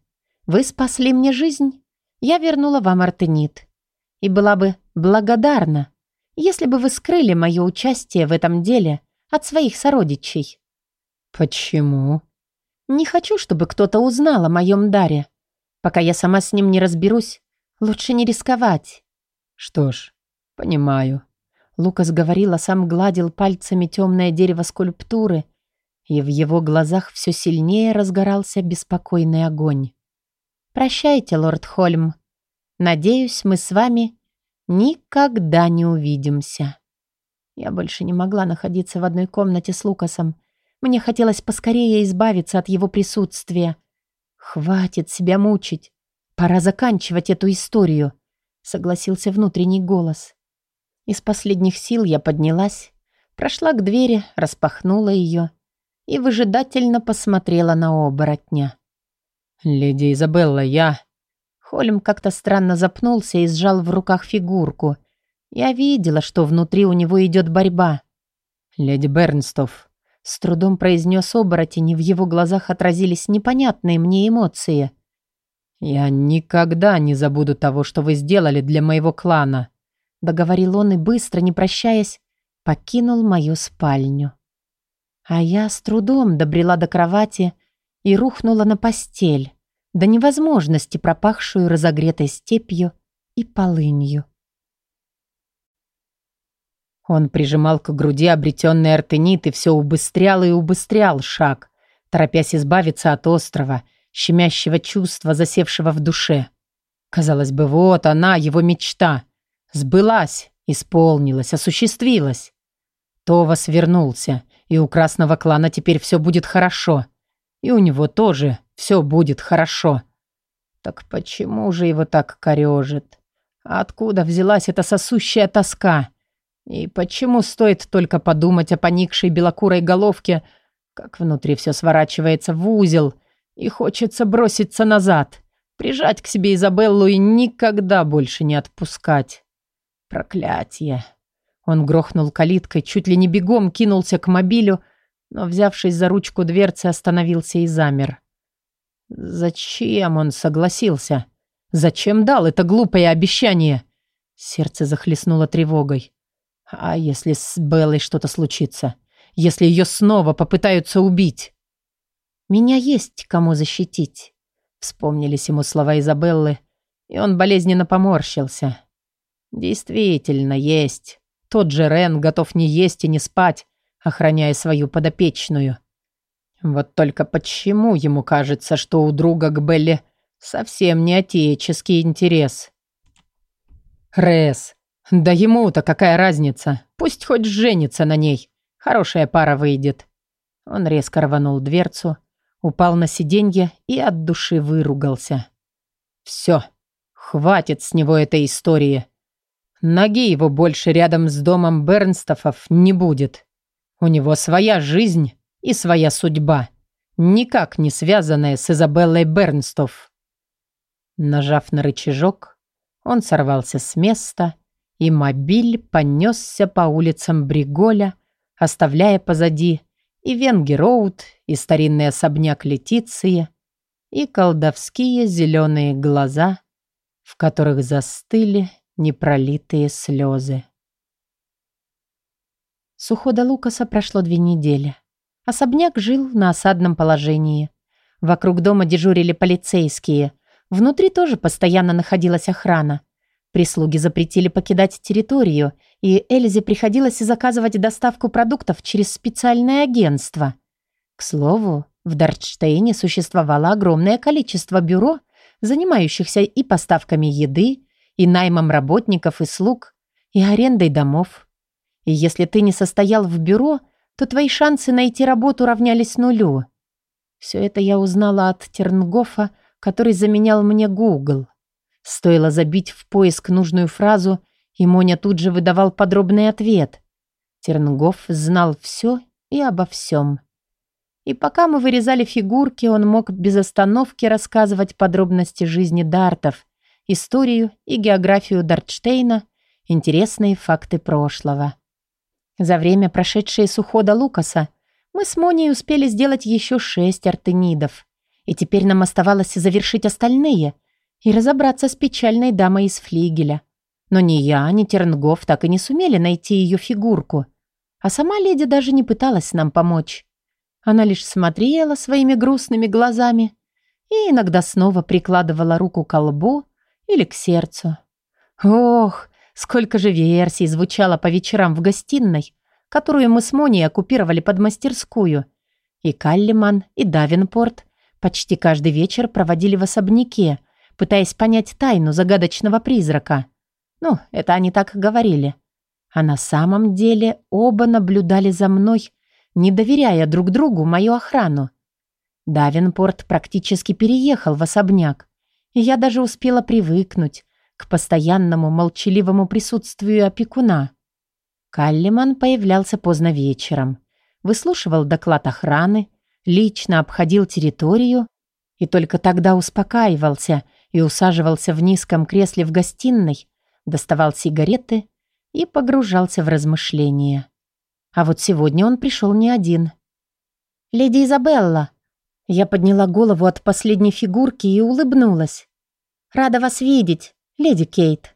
Вы спасли мне жизнь, я вернула вам артенит. И была бы благодарна, если бы вы скрыли мое участие в этом деле от своих сородичей». «Почему?» «Не хочу, чтобы кто-то узнал о моем даре. Пока я сама с ним не разберусь, лучше не рисковать». «Что ж, понимаю». Лукас говорил, а сам гладил пальцами темное дерево скульптуры, и в его глазах все сильнее разгорался беспокойный огонь. «Прощайте, лорд Хольм. Надеюсь, мы с вами никогда не увидимся». Я больше не могла находиться в одной комнате с Лукасом. Мне хотелось поскорее избавиться от его присутствия. «Хватит себя мучить. Пора заканчивать эту историю», — согласился внутренний голос. Из последних сил я поднялась, прошла к двери, распахнула ее и выжидательно посмотрела на оборотня. «Леди Изабелла, я...» Холм как-то странно запнулся и сжал в руках фигурку. Я видела, что внутри у него идет борьба. «Леди Бернстов», — с трудом произнес оборотень, и в его глазах отразились непонятные мне эмоции. «Я никогда не забуду того, что вы сделали для моего клана», — договорил он и быстро, не прощаясь, покинул мою спальню. А я с трудом добрела до кровати и рухнула на постель, до невозможности пропахшую разогретой степью и полынью. Он прижимал к груди обретенный артенит и все убыстрял и убыстрял шаг, торопясь избавиться от острова, щемящего чувства, засевшего в душе. Казалось бы, вот она, его мечта. Сбылась, исполнилась, осуществилась. Товас вернулся, и у красного клана теперь все будет хорошо. И у него тоже все будет хорошо. Так почему же его так корежит? Откуда взялась эта сосущая тоска? И почему стоит только подумать о поникшей белокурой головке, как внутри все сворачивается в узел, и хочется броситься назад, прижать к себе Изабеллу и никогда больше не отпускать? Проклятие. Он грохнул калиткой, чуть ли не бегом кинулся к мобилю, но, взявшись за ручку дверцы, остановился и замер. Зачем он согласился? Зачем дал это глупое обещание? Сердце захлестнуло тревогой. А если с Беллой что-то случится? Если ее снова попытаются убить? «Меня есть кому защитить», — вспомнились ему слова Изабеллы, и он болезненно поморщился. «Действительно, есть. Тот же Рен готов не есть и не спать, охраняя свою подопечную. Вот только почему ему кажется, что у друга к Белле совсем не отеческий интерес? Рэс, да ему-то какая разница? Пусть хоть женится на ней. Хорошая пара выйдет. Он резко рванул дверцу, упал на сиденье и от души выругался. Все, хватит с него этой истории. Ноги его больше рядом с домом Бернстофов не будет. У него своя жизнь и своя судьба, никак не связанная с Изабеллой Бернстов. Нажав на рычажок, он сорвался с места, и мобиль понесся по улицам Бриголя, оставляя позади и Венгероуд, и старинный особняк Летиции, и колдовские зеленые глаза, в которых застыли непролитые слезы. С ухода Лукаса прошло две недели. Особняк жил на осадном положении. Вокруг дома дежурили полицейские. Внутри тоже постоянно находилась охрана. Прислуги запретили покидать территорию, и Эльзе приходилось заказывать доставку продуктов через специальное агентство. К слову, в Дартштейне существовало огромное количество бюро, занимающихся и поставками еды, и наймом работников и слуг, и арендой домов. И если ты не состоял в бюро, то твои шансы найти работу равнялись нулю. Все это я узнала от Тернгофа, который заменял мне Google. Стоило забить в поиск нужную фразу, и Моня тут же выдавал подробный ответ. Тернгоф знал все и обо всем. И пока мы вырезали фигурки, он мог без остановки рассказывать подробности жизни дартов, историю и географию Дартштейна, интересные факты прошлого. За время, прошедшее с ухода Лукаса, мы с Моней успели сделать еще шесть артенидов. И теперь нам оставалось завершить остальные и разобраться с печальной дамой из флигеля. Но ни я, ни Тернгов так и не сумели найти ее фигурку. А сама леди даже не пыталась нам помочь. Она лишь смотрела своими грустными глазами и иногда снова прикладывала руку к лбу или к сердцу. Ох, Сколько же версий звучало по вечерам в гостиной, которую мы с Моней оккупировали под мастерскую. И Каллиман, и Давинпорт почти каждый вечер проводили в особняке, пытаясь понять тайну загадочного призрака. Ну, это они так говорили. А на самом деле оба наблюдали за мной, не доверяя друг другу мою охрану. Давинпорт практически переехал в особняк, я даже успела привыкнуть, к постоянному молчаливому присутствию опекуна. Каллиман появлялся поздно вечером. выслушивал доклад охраны, лично обходил территорию и только тогда успокаивался и усаживался в низком кресле в гостиной, доставал сигареты и погружался в размышления. А вот сегодня он пришел не один. «Леди Изабелла!» Я подняла голову от последней фигурки и улыбнулась. «Рада вас видеть, леди Кейт».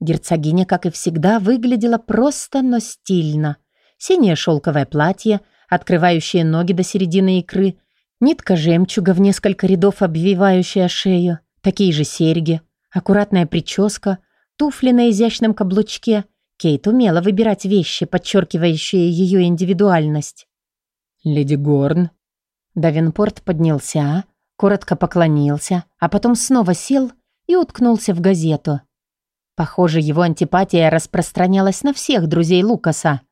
Герцогиня, как и всегда, выглядела просто, но стильно. Синее шелковое платье, открывающее ноги до середины икры, нитка жемчуга в несколько рядов, обвивающая шею, такие же серьги, аккуратная прическа, туфли на изящном каблучке. Кейт умела выбирать вещи, подчеркивающие ее индивидуальность. «Леди Горн». Давинпорт поднялся, коротко поклонился, а потом снова сел и уткнулся в газету. Похоже, его антипатия распространялась на всех друзей Лукаса.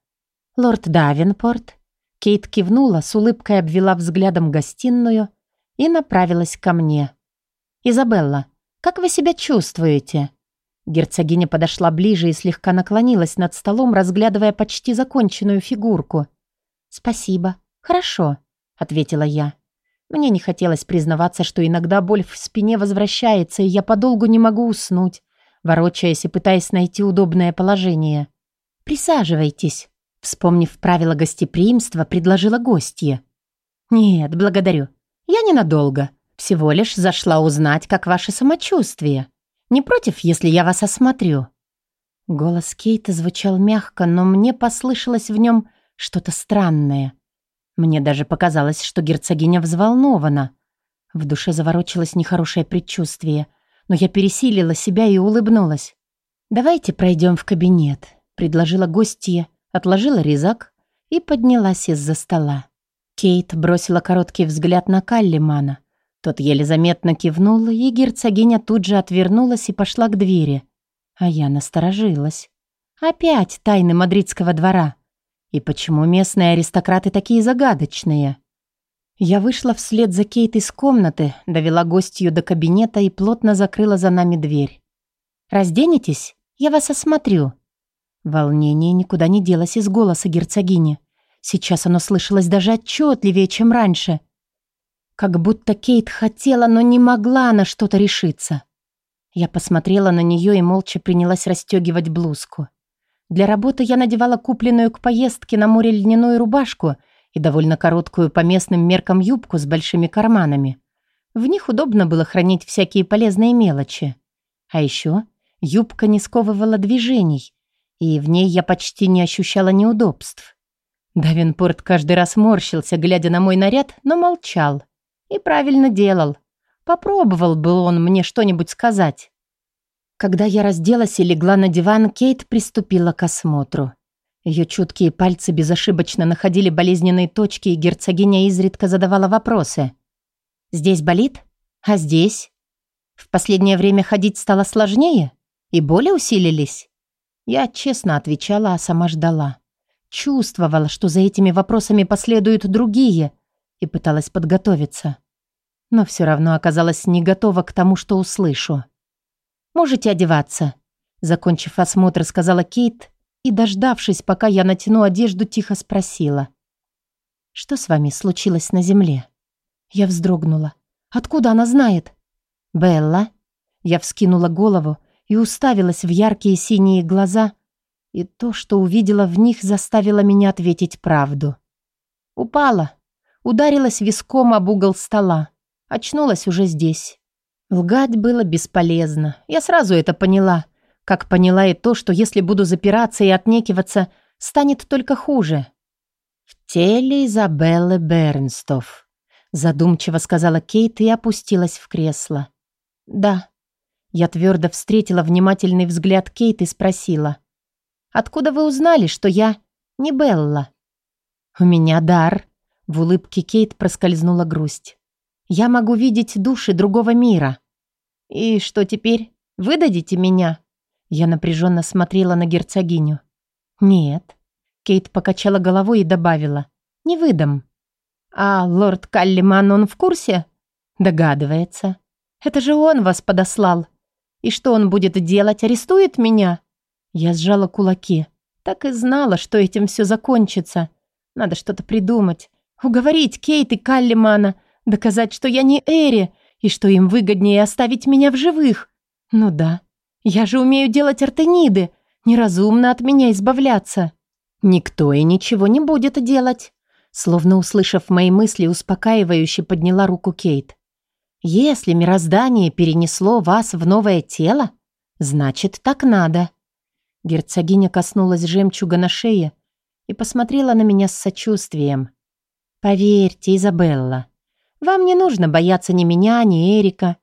«Лорд Давинпорт». Кейт кивнула, с улыбкой обвела взглядом гостиную и направилась ко мне. «Изабелла, как вы себя чувствуете?» Герцогиня подошла ближе и слегка наклонилась над столом, разглядывая почти законченную фигурку. «Спасибо. Хорошо», — ответила я. Мне не хотелось признаваться, что иногда боль в спине возвращается, и я подолгу не могу уснуть, ворочаясь и пытаясь найти удобное положение. «Присаживайтесь», — вспомнив правила гостеприимства, предложила гостья. «Нет, благодарю. Я ненадолго. Всего лишь зашла узнать, как ваше самочувствие. Не против, если я вас осмотрю?» Голос Кейта звучал мягко, но мне послышалось в нем что-то странное. Мне даже показалось, что герцогиня взволнована. В душе заворочилось нехорошее предчувствие, но я пересилила себя и улыбнулась. «Давайте пройдем в кабинет», — предложила гостья, отложила резак и поднялась из-за стола. Кейт бросила короткий взгляд на Каллимана. Тот еле заметно кивнул, и герцогиня тут же отвернулась и пошла к двери. А я насторожилась. Опять тайны мадридского двора. И почему местные аристократы такие загадочные? Я вышла вслед за Кейт из комнаты, довела гостью до кабинета и плотно закрыла за нами дверь. «Разденетесь? Я вас осмотрю». Волнение никуда не делось из голоса герцогини. Сейчас оно слышалось даже отчетливее, чем раньше. Как будто Кейт хотела, но не могла на что-то решиться. Я посмотрела на нее и молча принялась расстегивать блузку. Для работы я надевала купленную к поездке на море льняную рубашку и довольно короткую по местным меркам юбку с большими карманами. В них удобно было хранить всякие полезные мелочи. А еще юбка не сковывала движений, и в ней я почти не ощущала неудобств. Давинпорт каждый раз морщился, глядя на мой наряд, но молчал. И правильно делал. Попробовал бы он мне что-нибудь сказать. Когда я разделась и легла на диван, Кейт приступила к осмотру. Ее чуткие пальцы безошибочно находили болезненные точки, и герцогиня изредка задавала вопросы. «Здесь болит? А здесь?» «В последнее время ходить стало сложнее? И боли усилились?» Я честно отвечала, а сама ждала. Чувствовала, что за этими вопросами последуют другие, и пыталась подготовиться. Но все равно оказалась не готова к тому, что услышу. «Можете одеваться», — закончив осмотр, сказала Кейт и, дождавшись, пока я натяну одежду, тихо спросила. «Что с вами случилось на земле?» Я вздрогнула. «Откуда она знает?» «Белла?» Я вскинула голову и уставилась в яркие синие глаза, и то, что увидела в них, заставило меня ответить правду. Упала, ударилась виском об угол стола, очнулась уже здесь. Лгать было бесполезно. Я сразу это поняла. Как поняла и то, что если буду запираться и отнекиваться, станет только хуже. «В теле Изабеллы Бернстов», — задумчиво сказала Кейт и опустилась в кресло. «Да». Я твердо встретила внимательный взгляд Кейт и спросила. «Откуда вы узнали, что я не Белла?» «У меня дар», — в улыбке Кейт проскользнула грусть. Я могу видеть души другого мира. И что теперь? Выдадите меня? Я напряженно смотрела на герцогиню. Нет. Кейт покачала головой и добавила. Не выдам. А лорд Каллиман, он в курсе? Догадывается. Это же он вас подослал. И что он будет делать? Арестует меня? Я сжала кулаки. Так и знала, что этим все закончится. Надо что-то придумать. Уговорить Кейт и Каллимана, доказать, что я не Эри, и что им выгоднее оставить меня в живых. Ну да, я же умею делать артениды, неразумно от меня избавляться. Никто и ничего не будет делать. Словно услышав мои мысли, успокаивающе подняла руку Кейт. Если мироздание перенесло вас в новое тело, значит, так надо. Герцогиня коснулась жемчуга на шее и посмотрела на меня с сочувствием. «Поверьте, Изабелла, вам не нужно бояться ни меня, ни Эрика.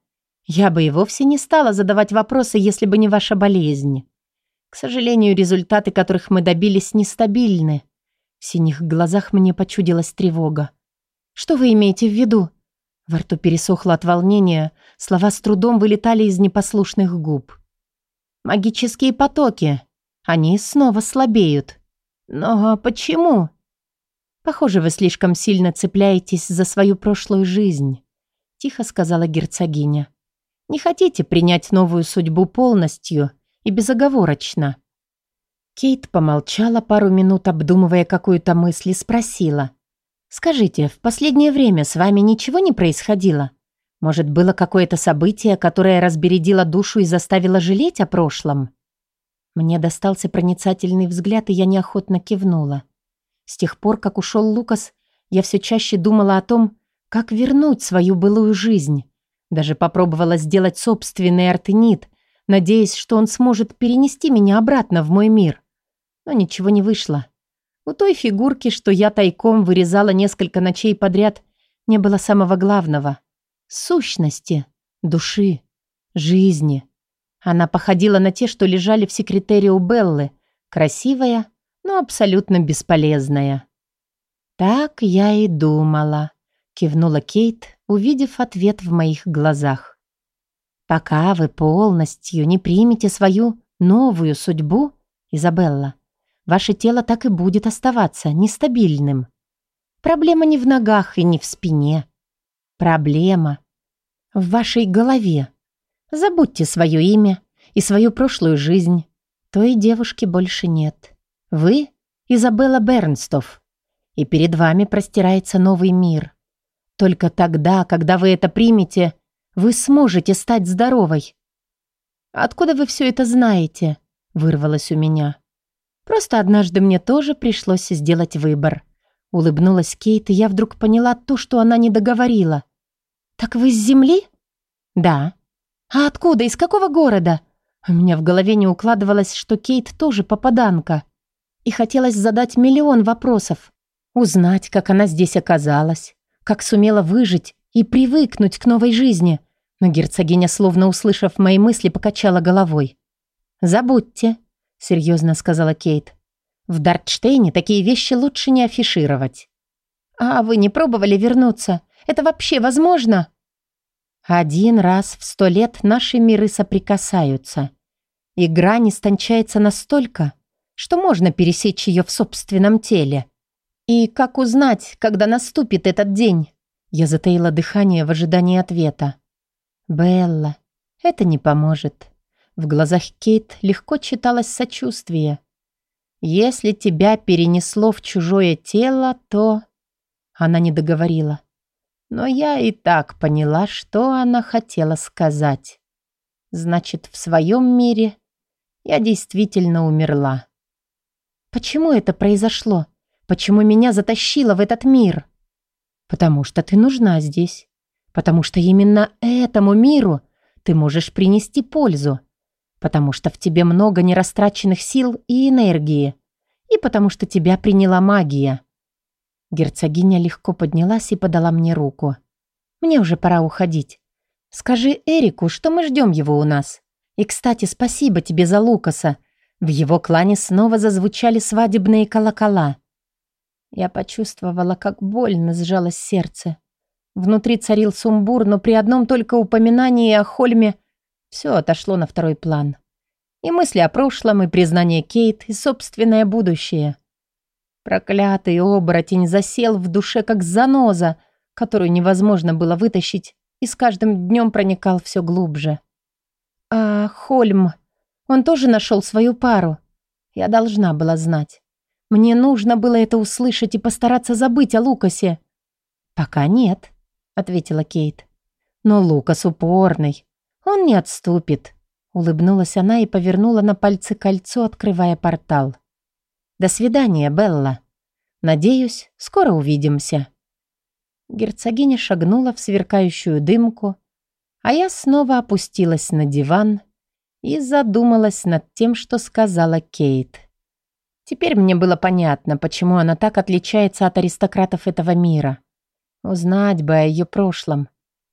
Я бы и вовсе не стала задавать вопросы, если бы не ваша болезнь. К сожалению, результаты, которых мы добились, нестабильны. В синих глазах мне почудилась тревога. Что вы имеете в виду? Во рту пересохло от волнения, слова с трудом вылетали из непослушных губ. Магические потоки. Они снова слабеют. Но почему? Похоже, вы слишком сильно цепляетесь за свою прошлую жизнь, тихо сказала герцогиня. Не хотите принять новую судьбу полностью и безоговорочно. Кейт помолчала пару минут, обдумывая какую-то мысль, и спросила. «Скажите, в последнее время с вами ничего не происходило? Может, было какое-то событие, которое разбередило душу и заставило жалеть о прошлом?» Мне достался проницательный взгляд, и я неохотно кивнула. С тех пор, как ушел Лукас, я все чаще думала о том, как вернуть свою былую жизнь. Даже попробовала сделать собственный артенит, надеясь, что он сможет перенести меня обратно в мой мир. Но ничего не вышло. У той фигурки, что я тайком вырезала несколько ночей подряд, не было самого главного — сущности, души, жизни. Она походила на те, что лежали в секретаре у Беллы, красивая, но абсолютно бесполезная. «Так я и думала», — кивнула Кейт, увидев ответ в моих глазах. «Пока вы полностью не примете свою новую судьбу, Изабелла, ваше тело так и будет оставаться нестабильным. Проблема не в ногах и не в спине. Проблема в вашей голове. Забудьте свое имя и свою прошлую жизнь. Той девушки больше нет. Вы — Изабелла Бернстов, и перед вами простирается новый мир. Только тогда, когда вы это примете, вы сможете стать здоровой. «Откуда вы все это знаете?» — вырвалось у меня. «Просто однажды мне тоже пришлось сделать выбор». Улыбнулась Кейт, и я вдруг поняла то, что она не договорила. «Так вы с Земли?» «Да». «А откуда? Из какого города?» У меня в голове не укладывалось, что Кейт тоже попаданка и хотелось задать миллион вопросов. Узнать, как она здесь оказалась, как сумела выжить и привыкнуть к новой жизни. Но герцогиня, словно услышав мои мысли, покачала головой. «Забудьте», — серьезно сказала Кейт. «В Дартштейне такие вещи лучше не афишировать». «А вы не пробовали вернуться? Это вообще возможно?» Один раз в сто лет наши миры соприкасаются. Игра не стончается настолько, что можно пересечь ее в собственном теле. И как узнать, когда наступит этот день? Я затаила дыхание в ожидании ответа. «Белла, это не поможет». В глазах Кейт легко читалось сочувствие. «Если тебя перенесло в чужое тело, то...» Она не договорила. Но я и так поняла, что она хотела сказать. Значит, в своем мире я действительно умерла. Почему это произошло? Почему меня затащило в этот мир? Потому что ты нужна здесь. Потому что именно этому миру ты можешь принести пользу. Потому что в тебе много нерастраченных сил и энергии. И потому что тебя приняла магия. Герцогиня легко поднялась и подала мне руку. Мне уже пора уходить. Скажи Эрику, что мы ждем его у нас. И, кстати, спасибо тебе за Лукаса. В его клане снова зазвучали свадебные колокола. Я почувствовала, как больно сжалось сердце. Внутри царил сумбур, но при одном только упоминании о Хольме все отошло на второй план. И мысли о прошлом, и признание Кейт, и собственное будущее. Проклятый оборотень засел в душе, как заноза, которую невозможно было вытащить, и с каждым днем проникал все глубже. А Хольм... Он тоже нашел свою пару. Я должна была знать. Мне нужно было это услышать и постараться забыть о Лукасе. «Пока нет», — ответила Кейт. «Но Лукас упорный. Он не отступит», — улыбнулась она и повернула на пальцы кольцо, открывая портал. «До свидания, Белла. Надеюсь, скоро увидимся». Герцогиня шагнула в сверкающую дымку, а я снова опустилась на диван и задумалась над тем, что сказала Кейт. Теперь мне было понятно, почему она так отличается от аристократов этого мира. Узнать бы о ее прошлом.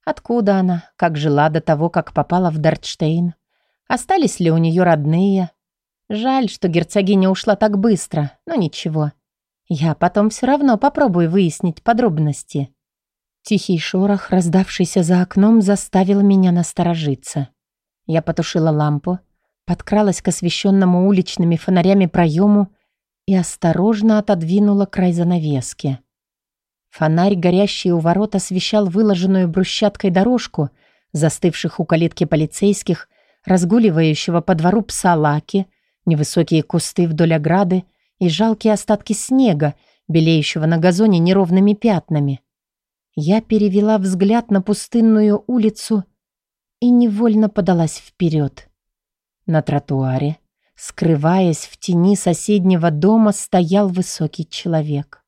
Откуда она, как жила до того, как попала в Дартштейн. Остались ли у нее родные? Жаль, что герцогиня ушла так быстро, но ничего. Я потом все равно попробую выяснить подробности. Тихий шорох, раздавшийся за окном, заставил меня насторожиться. Я потушила лампу, подкралась к освещенному уличными фонарями проему и осторожно отодвинула край занавески. Фонарь, горящий у ворот, освещал выложенную брусчаткой дорожку, застывших у калитки полицейских, разгуливающего по двору пса Лаки, невысокие кусты вдоль ограды и жалкие остатки снега, белеющего на газоне неровными пятнами. Я перевела взгляд на пустынную улицу и невольно подалась вперед. На тротуаре Скрываясь в тени соседнего дома, стоял высокий человек.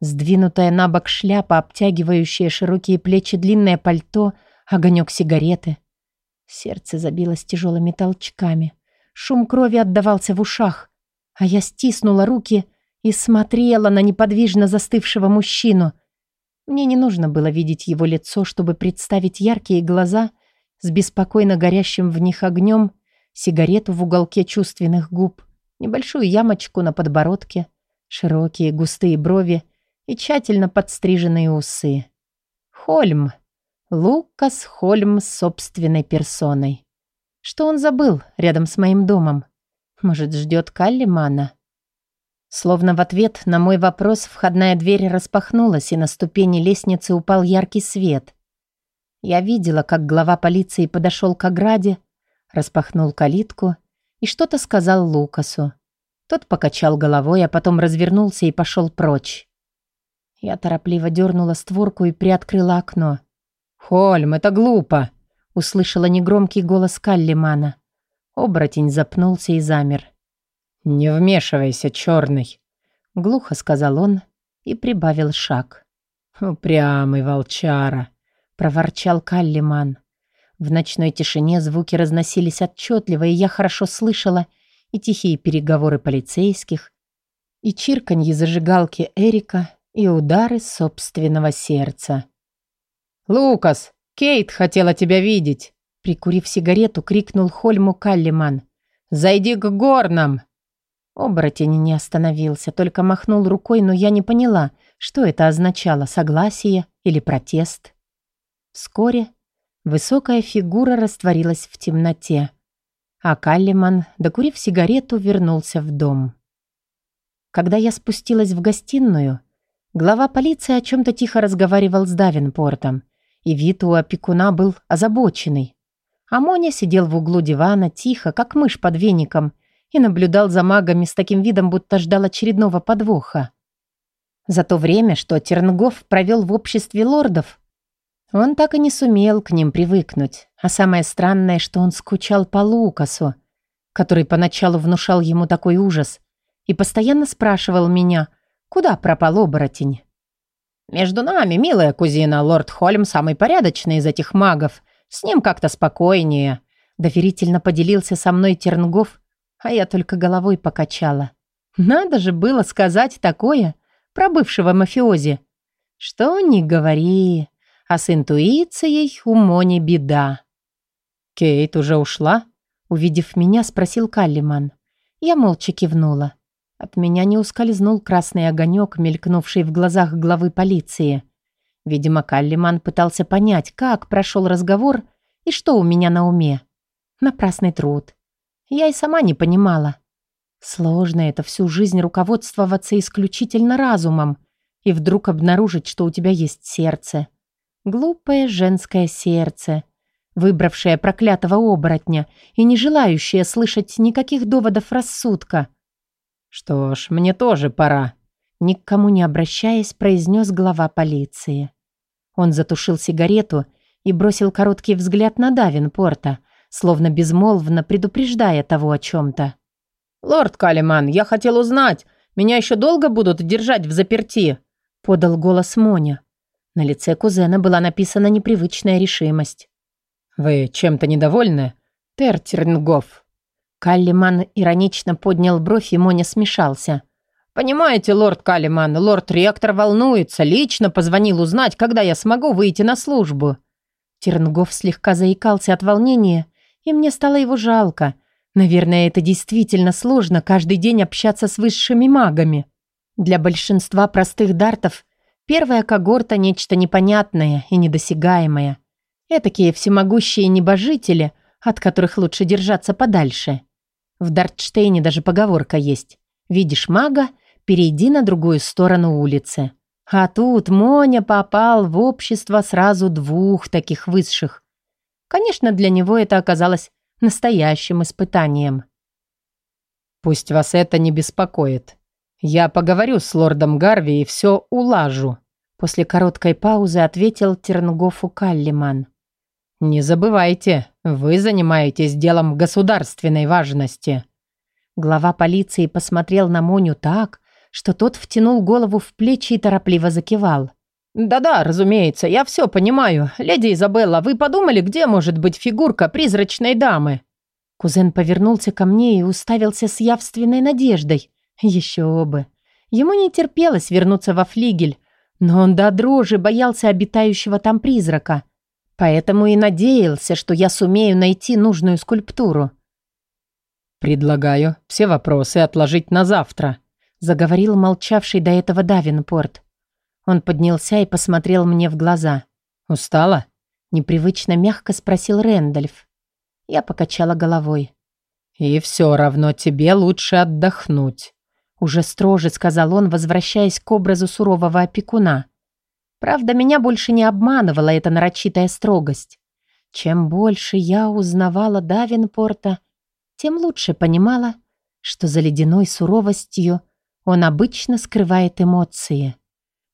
Сдвинутая на бок шляпа, обтягивающая широкие плечи, длинное пальто, огонек сигареты. Сердце забилось тяжелыми толчками. Шум крови отдавался в ушах, а я стиснула руки и смотрела на неподвижно застывшего мужчину. Мне не нужно было видеть его лицо, чтобы представить яркие глаза с беспокойно горящим в них огнем сигарету в уголке чувственных губ, небольшую ямочку на подбородке, широкие густые брови и тщательно подстриженные усы. Хольм. Лукас Хольм собственной персоной. Что он забыл рядом с моим домом? Может, ждет Каллимана? Словно в ответ на мой вопрос входная дверь распахнулась, и на ступени лестницы упал яркий свет. Я видела, как глава полиции подошел к ограде, распахнул калитку и что-то сказал Лукасу. Тот покачал головой, а потом развернулся и пошел прочь. Я торопливо дернула створку и приоткрыла окно. «Хольм, это глупо!» — услышала негромкий голос Каллимана. Оборотень запнулся и замер. «Не вмешивайся, черный!» — глухо сказал он и прибавил шаг. «Упрямый волчара!» — проворчал Каллиман. В ночной тишине звуки разносились отчетливо, и я хорошо слышала и тихие переговоры полицейских, и чирканье зажигалки Эрика, и удары собственного сердца. «Лукас, Кейт хотела тебя видеть!» Прикурив сигарету, крикнул Хольму Каллиман. «Зайди к горнам!» Оборотень не остановился, только махнул рукой, но я не поняла, что это означало, согласие или протест. Вскоре Высокая фигура растворилась в темноте, а Каллиман, докурив сигарету, вернулся в дом. Когда я спустилась в гостиную, глава полиции о чем-то тихо разговаривал с Давинпортом, и вид у опекуна был озабоченный. А Моня сидел в углу дивана, тихо, как мышь под веником, и наблюдал за магами с таким видом, будто ждал очередного подвоха. За то время, что Тернгоф провел в обществе лордов, он так и не сумел к ним привыкнуть. А самое странное, что он скучал по Лукасу, который поначалу внушал ему такой ужас и постоянно спрашивал меня, куда пропал оборотень. «Между нами, милая кузина, лорд Холм самый порядочный из этих магов. С ним как-то спокойнее», — доверительно поделился со мной Тернгов, а я только головой покачала. «Надо же было сказать такое про бывшего мафиози. Что ни говори, а с интуицией у Мони беда. «Кейт уже ушла?» Увидев меня, спросил Каллиман. Я молча кивнула. От меня не ускользнул красный огонек, мелькнувший в глазах главы полиции. Видимо, Каллиман пытался понять, как прошел разговор и что у меня на уме. Напрасный труд. Я и сама не понимала. Сложно это всю жизнь руководствоваться исключительно разумом и вдруг обнаружить, что у тебя есть сердце, Глупое женское сердце, выбравшее проклятого оборотня и не желающее слышать никаких доводов рассудка. «Что ж, мне тоже пора», — ни к кому не обращаясь, произнес глава полиции. Он затушил сигарету и бросил короткий взгляд на Давинпорта, словно безмолвно предупреждая того о чем-то. «Лорд Калиман, я хотел узнать, меня еще долго будут держать в заперти?» — подал голос Моня. На лице кузена была написана непривычная решимость. «Вы чем-то недовольны, Тертернгоф?» Каллиман иронично поднял бровь, и Моня смешался. «Понимаете, лорд Каллиман, лорд-ректор волнуется, лично позвонил узнать, когда я смогу выйти на службу». Тернгоф слегка заикался от волнения, и мне стало его жалко. Наверное, это действительно сложно каждый день общаться с высшими магами. Для большинства простых дартов первая когорта – нечто непонятное и недосягаемое. Этакие всемогущие небожители, от которых лучше держаться подальше. В Дартштейне даже поговорка есть. Видишь мага – перейди на другую сторону улицы. А тут Моня попал в общество сразу двух таких высших. Конечно, для него это оказалось настоящим испытанием. «Пусть вас это не беспокоит. Я поговорю с лордом Гарви и все улажу», после короткой паузы ответил Тернгофу Каллиман. «Не забывайте, вы занимаетесь делом государственной важности». Глава полиции посмотрел на Моню так, что тот втянул голову в плечи и торопливо закивал. «Да-да, разумеется, я все понимаю. Леди Изабелла, вы подумали, где может быть фигурка призрачной дамы?» Кузен повернулся ко мне и уставился с явственной надеждой. Еще бы. Ему не терпелось вернуться во флигель, но он до дрожи боялся обитающего там призрака. Поэтому и надеялся, что я сумею найти нужную скульптуру. «Предлагаю все вопросы отложить на завтра», заговорил молчавший до этого Давинпорт. Он поднялся и посмотрел мне в глаза. «Устала?» Непривычно мягко спросил Рэндальф. Я покачала головой. «И все равно тебе лучше отдохнуть», уже строже сказал он, возвращаясь к образу сурового опекуна. Правда, меня больше не обманывала эта нарочитая строгость. Чем больше я узнавала Давинпорта, тем лучше понимала, что за ледяной суровостью он обычно скрывает эмоции.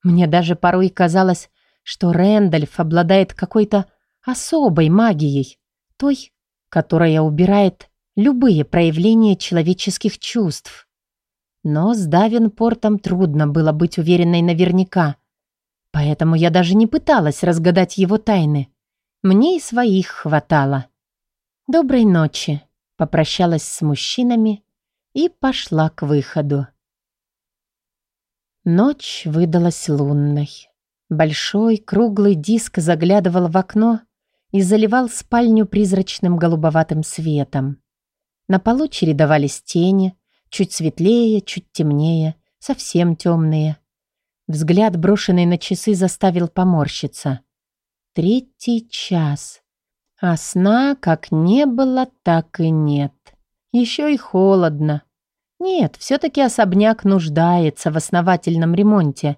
Мне даже порой казалось, что Рэндальф обладает какой-то особой магией, той, которая убирает любые проявления человеческих чувств. Но с Давинпортом трудно было быть уверенной наверняка, поэтому я даже не пыталась разгадать его тайны. Мне и своих хватало. «Доброй ночи», — попрощалась с мужчинами и пошла к выходу. Ночь выдалась лунной. Большой круглый диск заглядывал в окно и заливал спальню призрачным голубоватым светом. На полу чередовались тени, чуть светлее, чуть темнее, совсем темные. Взгляд, брошенный на часы, заставил поморщиться. Третий час. А сна как не было, так и нет. Еще и холодно. Нет, все-таки особняк нуждается в основательном ремонте.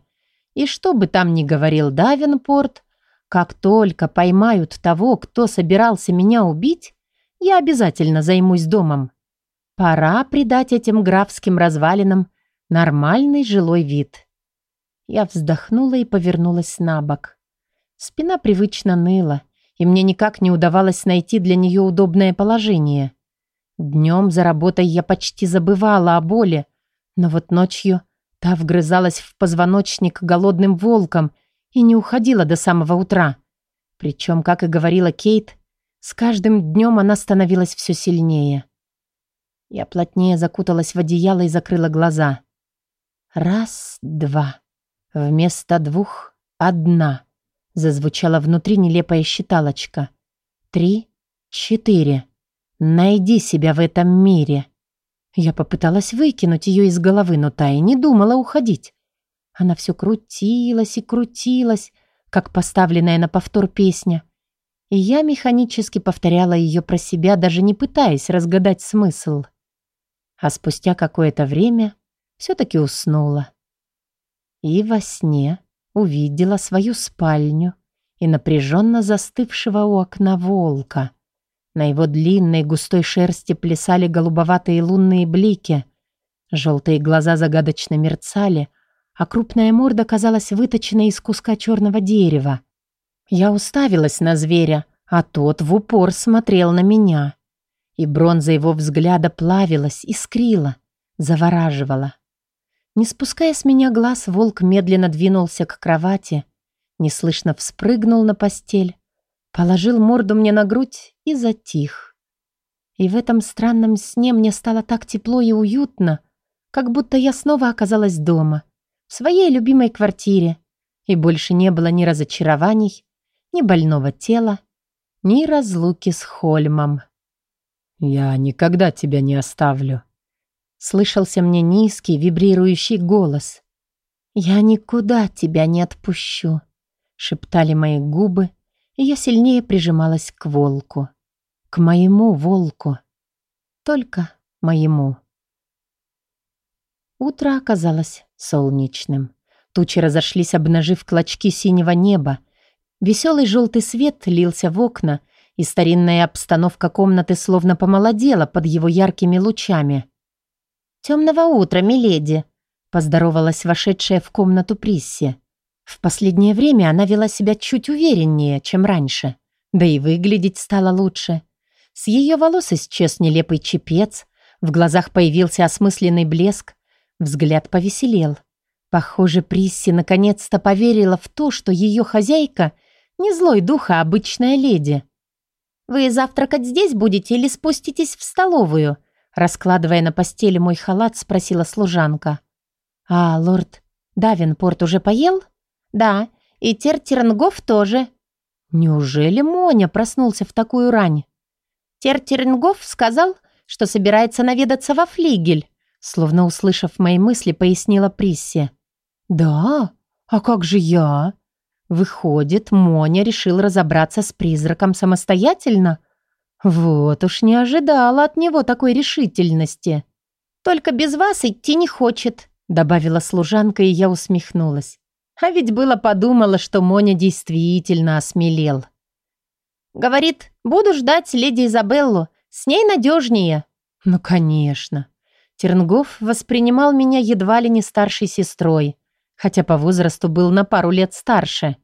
И что бы там ни говорил Давенпорт, как только поймают того, кто собирался меня убить, я обязательно займусь домом. Пора придать этим графским развалинам нормальный жилой вид. Я вздохнула и повернулась на бок. Спина привычно ныла, и мне никак не удавалось найти для нее удобное положение. Днем за работой я почти забывала о боли, но вот ночью та вгрызалась в позвоночник голодным волком и не уходила до самого утра. Причем, как и говорила Кейт, с каждым днем она становилась все сильнее. Я плотнее закуталась в одеяло и закрыла глаза. Раз, два. Вместо двух — одна. Зазвучала внутри нелепая считалочка. Три, четыре. Найди себя в этом мире. Я попыталась выкинуть ее из головы, но та и не думала уходить. Она все крутилась и крутилась, как поставленная на повтор песня. И я механически повторяла ее про себя, даже не пытаясь разгадать смысл. А спустя какое-то время все-таки уснула. И во сне увидела свою спальню и напряженно застывшего у окна волка. На его длинной густой шерсти плясали голубоватые лунные блики. Желтые глаза загадочно мерцали, а крупная морда казалась выточенной из куска черного дерева. Я уставилась на зверя, а тот в упор смотрел на меня. И бронза его взгляда плавилась, искрила, завораживала. Не спуская с меня глаз, волк медленно двинулся к кровати, неслышно вспрыгнул на постель, положил морду мне на грудь и затих. И в этом странном сне мне стало так тепло и уютно, как будто я снова оказалась дома, в своей любимой квартире, и больше не было ни разочарований, ни больного тела, ни разлуки с Хольмом. «Я никогда тебя не оставлю», — слышался мне низкий, вибрирующий голос. «Я никуда тебя не отпущу», — шептали мои губы, и я сильнее прижималась к волку. К моему волку. Только моему. Утро оказалось солнечным. Тучи разошлись, обнажив клочки синего неба. Веселый желтый свет лился в окна, и старинная обстановка комнаты словно помолодела под его яркими лучами. «Темного утра, миледи!» – поздоровалась вошедшая в комнату Присси. В последнее время она вела себя чуть увереннее, чем раньше. Да и выглядеть стало лучше. С ее волос исчез нелепый чепец, в глазах появился осмысленный блеск, взгляд повеселел. Похоже, Присси наконец-то поверила в то, что ее хозяйка не злой дух, а обычная леди. «Вы завтракать здесь будете или спуститесь в столовую?» Раскладывая на постели мой халат, спросила служанка. «А лорд Давинпорт уже поел?» «Да, и Тертернгоф тоже». «Неужели Моня проснулся в такую рань?» Тертернгоф сказал, что собирается наведаться во флигель, словно услышав мои мысли, пояснила Присси. «Да? А как же я?» Выходит, Моня решил разобраться с призраком самостоятельно? Вот уж не ожидала от него такой решительности. «Только без вас идти не хочет», — добавила служанка, и я усмехнулась. А ведь было подумала, что Моня действительно осмелел. Говорит, буду ждать леди Изабеллу, с ней надежнее. Ну, конечно. Тернгоф воспринимал меня едва ли не старшей сестрой, хотя по возрасту был на пару лет старше.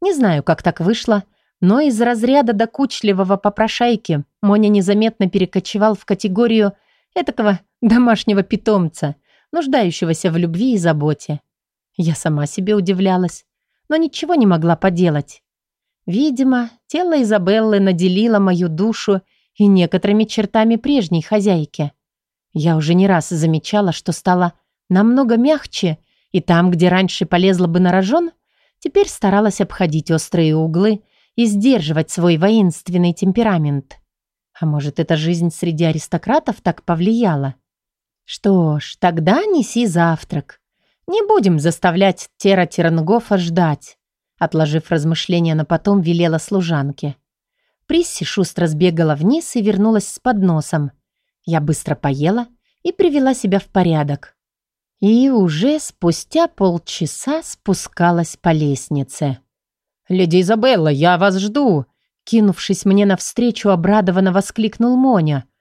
Не знаю, как так вышло, но из разряда докучливого попрошайки Моня незаметно перекочевал в категорию этакого домашнего питомца, нуждающегося в любви и заботе. Я сама себе удивлялась, но ничего не могла поделать. Видимо, тело Изабеллы наделило мою душу и некоторыми чертами прежней хозяйки. Я уже не раз замечала, что стала намного мягче, и там, где раньше полезла бы на рожон, теперь старалась обходить острые углы и сдерживать свой воинственный темперамент. А может, эта жизнь среди аристократов так повлияла? Что ж, тогда неси завтрак. Не будем заставлять Тера Тирангофа ждать. Отложив размышления на потом, велела служанке. Присси шустро сбегала вниз и вернулась с подносом. Я быстро поела и привела себя в порядок. И уже спустя полчаса спускалась по лестнице. «Леди Изабелла, я вас жду!» Кинувшись мне навстречу, обрадованно воскликнул Моня –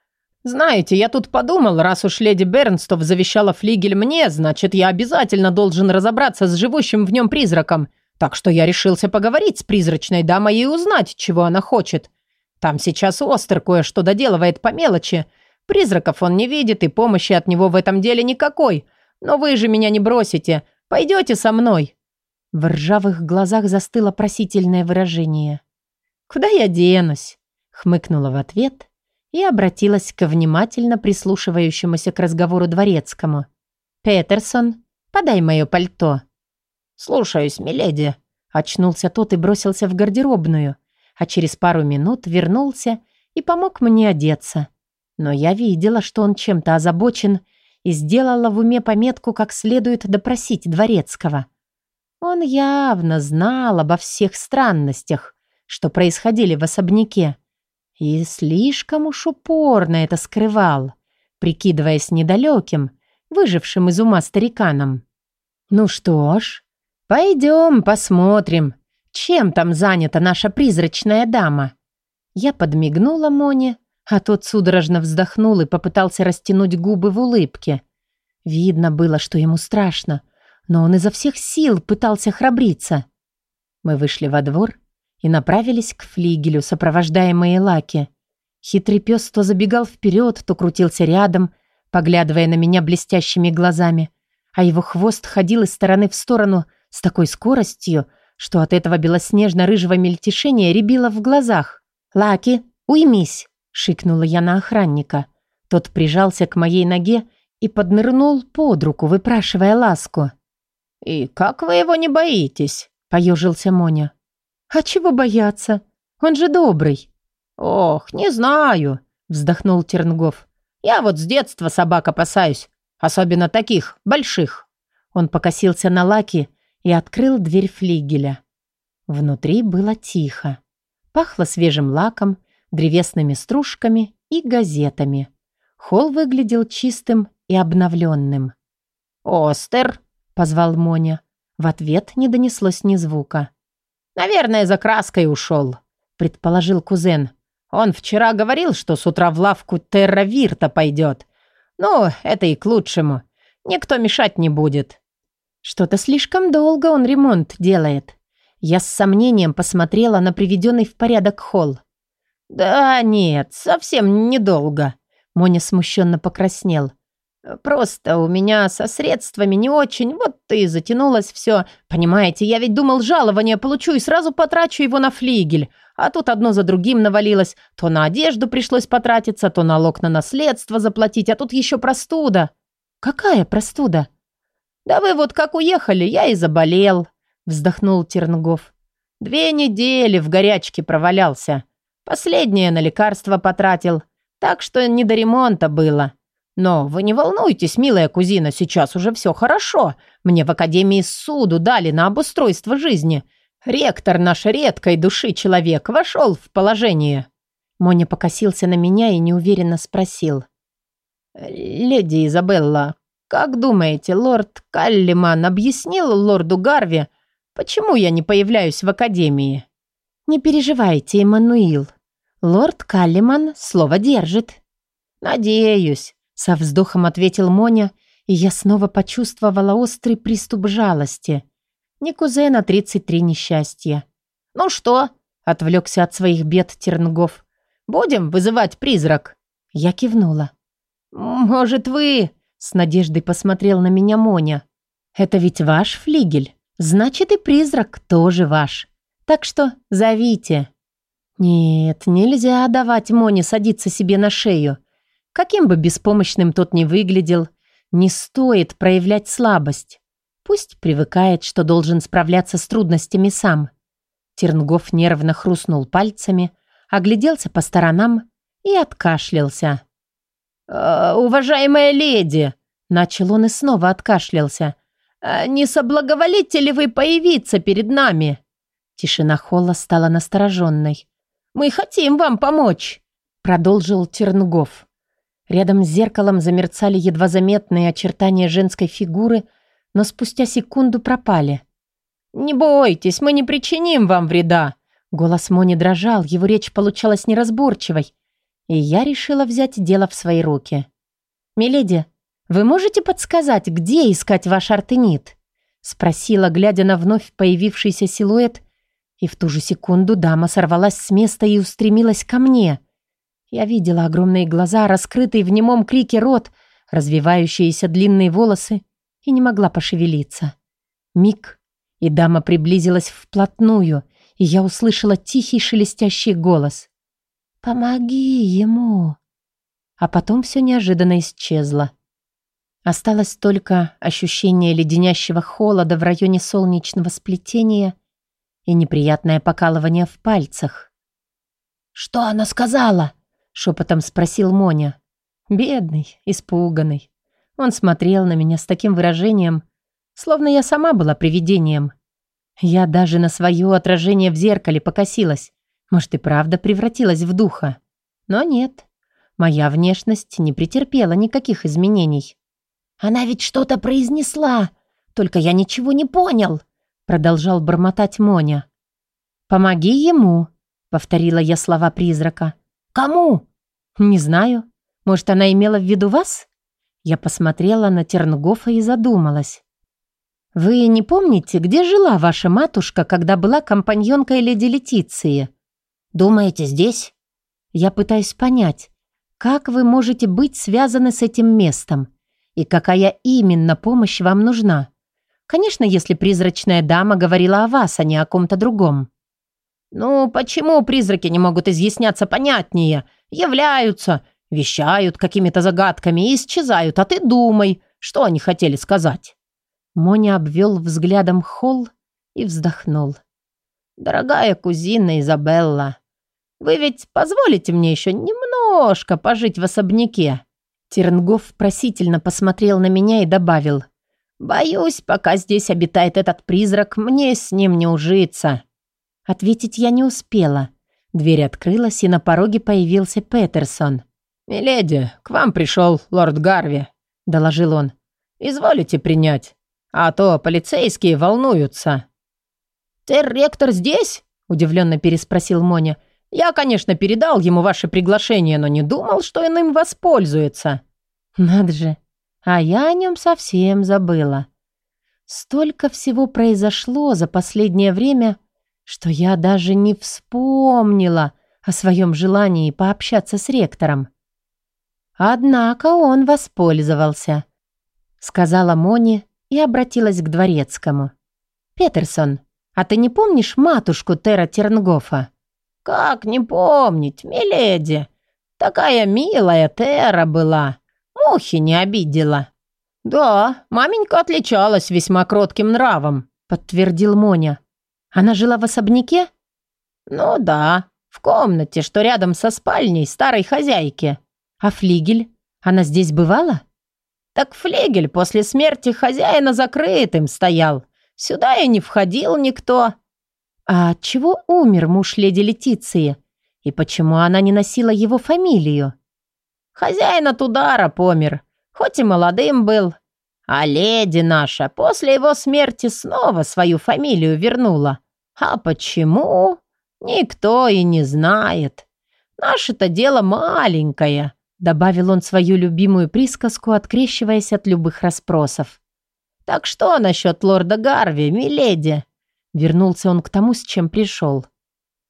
«Знаете, я тут подумал, раз уж леди Бернстов завещала флигель мне, значит, я обязательно должен разобраться с живущим в нем призраком. Так что я решился поговорить с призрачной дамой и узнать, чего она хочет. Там сейчас Остер кое-что доделывает по мелочи. Призраков он не видит, и помощи от него в этом деле никакой. Но вы же меня не бросите. Пойдете со мной?» В ржавых глазах застыло просительное выражение. «Куда я денусь?» — хмыкнула в ответ и обратилась к внимательно прислушивающемуся к разговору дворецкому. «Петерсон, подай мое пальто». «Слушаюсь, миледи», — очнулся тот и бросился в гардеробную, а через пару минут вернулся и помог мне одеться. Но я видела, что он чем-то озабочен, и сделала в уме пометку, как следует допросить дворецкого. Он явно знал обо всех странностях, что происходили в особняке, и слишком уж упорно это скрывал, прикидываясь недалеким, выжившим из ума стариканом. Ну что ж, пойдем посмотрим, чем там занята наша призрачная дама. Я подмигнула Моне, а тот судорожно вздохнул и попытался растянуть губы в улыбке. Видно было, что ему страшно, но он изо всех сил пытался храбриться. Мы вышли во двор и направились к флигелю, сопровождаемые Лаки. Хитрый пес то забегал вперед, то крутился рядом, поглядывая на меня блестящими глазами, а его хвост ходил из стороны в сторону с такой скоростью, что от этого белоснежно-рыжего мельтешения рябило в глазах. «Лаки, уймись!» — шикнула я на охранника. Тот прижался к моей ноге и поднырнул под руку, выпрашивая ласку. «И как вы его не боитесь?» — поежился Моня. «А чего бояться? Он же добрый». «Ох, не знаю», — вздохнул Тернгов. «Я вот с детства собак опасаюсь, особенно таких, больших». Он покосился на Лаки и открыл дверь флигеля. Внутри было тихо. Пахло свежим лаком, древесными стружками и газетами. Холл выглядел чистым и обновленным. «Остер!» — позвал Моня. В ответ не донеслось ни звука. «Наверное, за краской ушел», — предположил кузен. «Он вчера говорил, что с утра в лавку Терравирта пойдет. Ну, это и к лучшему. Никто мешать не будет». Что-то слишком долго он ремонт делает. Я с сомнением посмотрела на приведенный в порядок холл. «Да нет, совсем недолго», — Моня смущенно покраснел. Просто у меня со средствами не очень, вот и затянулось все. Понимаете, я ведь думал, жалование получу и сразу потрачу его на флигель. А тут одно за другим навалилось. То на одежду пришлось потратиться, то налог на наследство заплатить, а тут еще простуда. Какая простуда? Да вы вот как уехали, я и заболел, вздохнул Тернгов. Две недели в горячке провалялся. Последнее на лекарства потратил. Так что не до ремонта было. Но вы не волнуйтесь, милая кузина, сейчас уже все хорошо. Мне в Академии суду дали на обустройство жизни. Ректор наш редкой души человек вошел в положение». Моня покосился на меня и неуверенно спросил. «Леди Изабелла, как думаете, лорд Каллиман объяснил лорду Гарви, почему я не появляюсь в Академии?» «Не переживайте, Эммануил. Лорд Каллиман слово держит». «Надеюсь. Со вздохом ответил Моня, и я снова почувствовала острый приступ жалости. Не кузена 33 несчастья. «Ну что?» — отвлекся от своих бед Тернгов. «Будем вызывать призрак?» Я кивнула. «Может, вы...» — с надеждой посмотрел на меня Моня. «Это ведь ваш флигель. Значит, и призрак тоже ваш. Так что зовите». Нет, нельзя давать Моне садиться себе на шею. Каким бы беспомощным тот ни выглядел, не стоит проявлять слабость. Пусть привыкает, что должен справляться с трудностями сам. Тернгов нервно хрустнул пальцами, огляделся по сторонам и откашлялся. «Э, «Уважаемая леди!» — начал он и снова откашлялся. «Э, «Не соблаговолите ли вы появиться перед нами?» Тишина холла стала настороженной. «Мы хотим вам помочь!» — продолжил Тернгов. Рядом с зеркалом замерцали едва заметные очертания женской фигуры, но спустя секунду пропали. «Не бойтесь, мы не причиним вам вреда!» Голос Мони дрожал, его речь получалась неразборчивой, и я решила взять дело в свои руки. «Миледи, вы можете подсказать, где искать ваш артенит?» Спросила, глядя на вновь появившийся силуэт, и в ту же секунду дама сорвалась с места и устремилась ко мне. Я видела огромные глаза, раскрытый в немом крике рот, развивающиеся длинные волосы и не могла пошевелиться. Миг, и дама приблизилась вплотную, и я услышала тихий шелестящий голос. «Помоги ему!» А потом все неожиданно исчезло. Осталось только ощущение леденящего холода в районе солнечного сплетения и неприятное покалывание в пальцах. «Что она сказала?» Шепотом спросил Моня. Бедный, испуганный. Он смотрел на меня с таким выражением, словно я сама была привидением. Я даже на свое отражение в зеркале покосилась. Может, и правда превратилась в духа. Но нет. Моя внешность не претерпела никаких изменений. «Она ведь что-то произнесла, только я ничего не понял», продолжал бормотать Моня. «Помоги ему», — повторила я слова призрака. «Кому?» «Не знаю. Может, она имела в виду вас?» Я посмотрела на Тернгофа и задумалась. «Вы не помните, где жила ваша матушка, когда была компаньонкой леди Летиции?» «Думаете, здесь?» «Я пытаюсь понять, как вы можете быть связаны с этим местом? И какая именно помощь вам нужна? Конечно, если призрачная дама говорила о вас, а не о ком-то другом». «Ну, почему призраки не могут изъясняться понятнее? Являются, вещают какими-то загадками и исчезают, а ты думай, что они хотели сказать». Моня обвел взглядом холл и вздохнул. «Дорогая кузина Изабелла, вы ведь позволите мне еще немножко пожить в особняке?» Тернгов просительно посмотрел на меня и добавил. «Боюсь, пока здесь обитает этот призрак, мне с ним не ужиться». Ответить я не успела. Дверь открылась, и на пороге появился Петерсон. «Миледи, к вам пришел лорд Гарви», — доложил он. «Изволите принять?» А то полицейские волнуются». «Терректор здесь?» – удивленно переспросил Моня. «Я, конечно, передал ему ваше приглашение, но не думал, что он им воспользуется». «Надо же, а я о нем совсем забыла. Столько всего произошло за последнее время, что я даже не вспомнила о своем желании пообщаться с ректором. Однако он воспользовался», – сказала Мони, и обратилась к дворецкому. «Петерсон, а ты не помнишь матушку Тера Тернгофа?» «Как не помнить, миледи? Такая милая Тера была. Мухи не обидела». «Да, маменька отличалась весьма кротким нравом», — подтвердил Моня. «Она жила в особняке?» «Ну да, в комнате, что рядом со спальней старой хозяйки». «А флигель? Она здесь бывала?» Так флегель после смерти хозяина закрытым стоял. Сюда и не входил никто. А чего умер муж леди Летиции? И почему она не носила его фамилию? Хозяин от удара помер, хоть и молодым был. А леди наша после его смерти снова свою фамилию вернула. А почему? Никто и не знает. Наше-то дело маленькое. Добавил он свою любимую присказку, открещиваясь от любых расспросов. «Так что насчет лорда Гарви, миледи?» Вернулся он к тому, с чем пришел.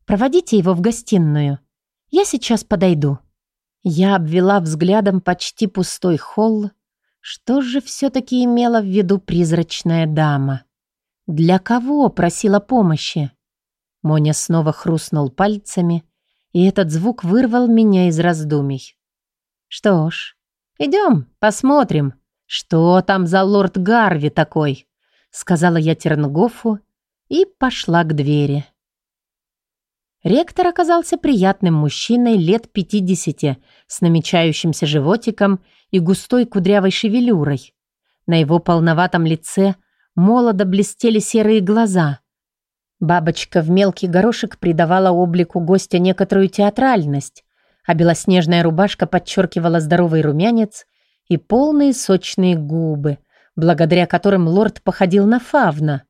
«Проводите его в гостиную. Я сейчас подойду». Я обвела взглядом почти пустой холл. Что же все-таки имела в виду призрачная дама? Для кого просила помощи? Моня снова хрустнул пальцами, и этот звук вырвал меня из раздумий. Что ж, идем, посмотрим, что там за лорд Гарви такой, сказала я Тернгофу и пошла к двери. Ректор оказался приятным мужчиной лет 50 с намечающимся животиком и густой кудрявой шевелюрой. На его полноватом лице молодо блестели серые глаза. Бабочка в мелкий горошек придавала облику гостя некоторую театральность, а белоснежная рубашка подчеркивала здоровый румянец и полные сочные губы, благодаря которым лорд походил на фавна.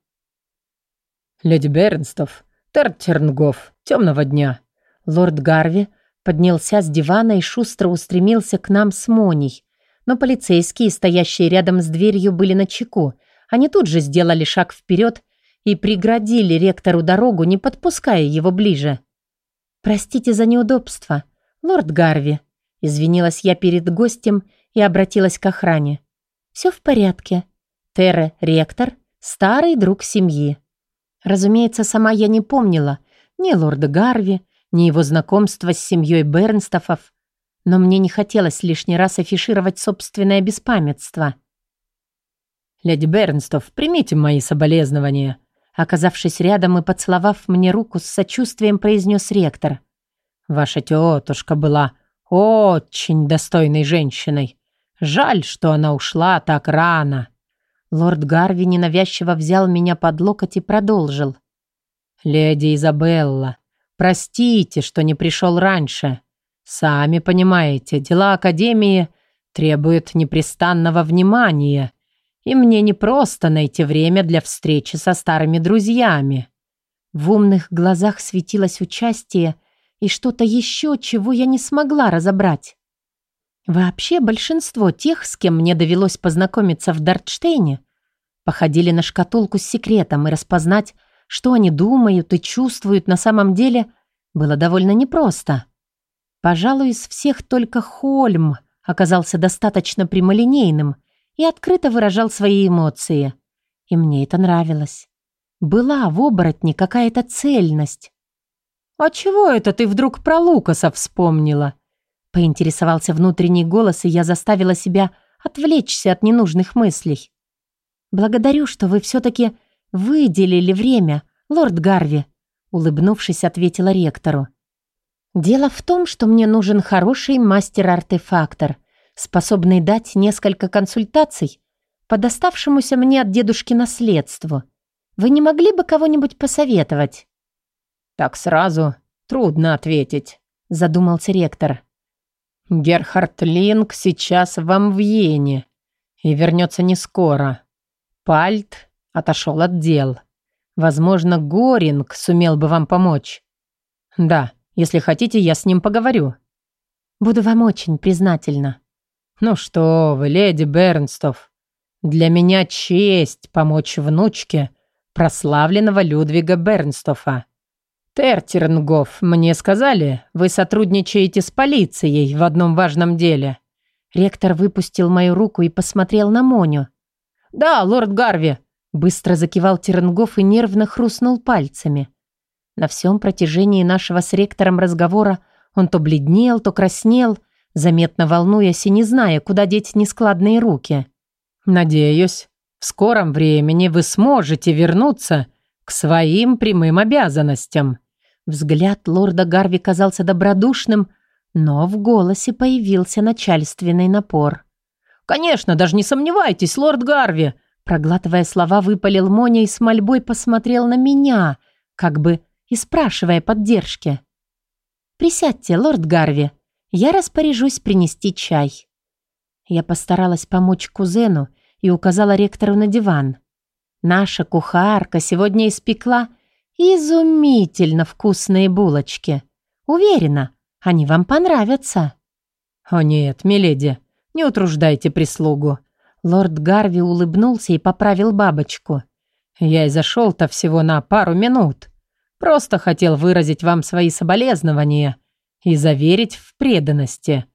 «Леди Бернстов, Тертернгоф, темного дня!» Лорд Гарви поднялся с дивана и шустро устремился к нам с Моней, но полицейские, стоящие рядом с дверью, были на чеку. Они тут же сделали шаг вперед и преградили ректору дорогу, не подпуская его ближе. «Простите за неудобство», «Лорд Гарви», — извинилась я перед гостем и обратилась к охране. «Все в порядке. Терре — ректор, старый друг семьи». Разумеется, сама я не помнила ни лорда Гарви, ни его знакомства с семьей Бернстофов, но мне не хотелось лишний раз афишировать собственное беспамятство. «Леди Бернстов, примите мои соболезнования», Оказавшись рядом и поцеловав мне руку, с сочувствием произнес ректор. Ваша тетушка была очень достойной женщиной. Жаль, что она ушла так рано». Лорд Гарви ненавязчиво взял меня под локоть и продолжил. «Леди Изабелла, простите, что не пришел раньше. Сами понимаете, дела Академии требуют непрестанного внимания, и мне не просто найти время для встречи со старыми друзьями». В умных глазах светилось участие и что-то еще, чего я не смогла разобрать. Вообще, большинство тех, с кем мне довелось познакомиться в Дартштейне, походили на шкатулку с секретом, и распознать, что они думают и чувствуют на самом деле, было довольно непросто. Пожалуй, из всех только Хольм оказался достаточно прямолинейным и открыто выражал свои эмоции. И мне это нравилось. Была в оборотне какая-то цельность. «А чего это ты вдруг про Лукаса вспомнила?» Поинтересовался внутренний голос, и я заставила себя отвлечься от ненужных мыслей. «Благодарю, что вы все-таки выделили время, лорд Гарви», улыбнувшись, ответила ректору. «Дело в том, что мне нужен хороший мастер-артефактор, способный дать несколько консультаций по доставшемуся мне от дедушки наследству. Вы не могли бы кого-нибудь посоветовать?» «Так сразу трудно ответить», — задумался ректор. Герхард Линк сейчас в Амвьене и вернется не скоро. Пальт отошел от дел. Возможно, Горинг сумел бы вам помочь. Да, если хотите, я с ним поговорю. Буду вам очень признательна. Ну что вы, леди Бернстов, для меня честь помочь внучке прославленного Людвига Бернстофа. «Тертернгоф, мне сказали, вы сотрудничаете с полицией в одном важном деле». Ректор выпустил мою руку и посмотрел на Моню. «Да, лорд Гарви», — быстро закивал Теренгоф и нервно хрустнул пальцами. На всем протяжении нашего с ректором разговора он то бледнел, то краснел, заметно волнуясь и не зная, куда деть нескладные руки. «Надеюсь, в скором времени вы сможете вернуться к своим прямым обязанностям», Взгляд лорда Гарви казался добродушным, но в голосе появился начальственный напор. «Конечно, даже не сомневайтесь, лорд Гарви!» Проглатывая слова, выпалил Моня и с мольбой посмотрел на меня, как бы и спрашивая поддержки. «Присядьте, лорд Гарви, я распоряжусь принести чай». Я постаралась помочь кузену и указала ректору на диван. Наша кухарка сегодня испекла Изумительно вкусные булочки. Уверена, они вам понравятся. О нет, миледи, не утруждайте прислугу. Лорд Гарви улыбнулся и поправил бабочку. Я и зашел-то всего на пару минут. Просто хотел выразить вам свои соболезнования и заверить в преданности.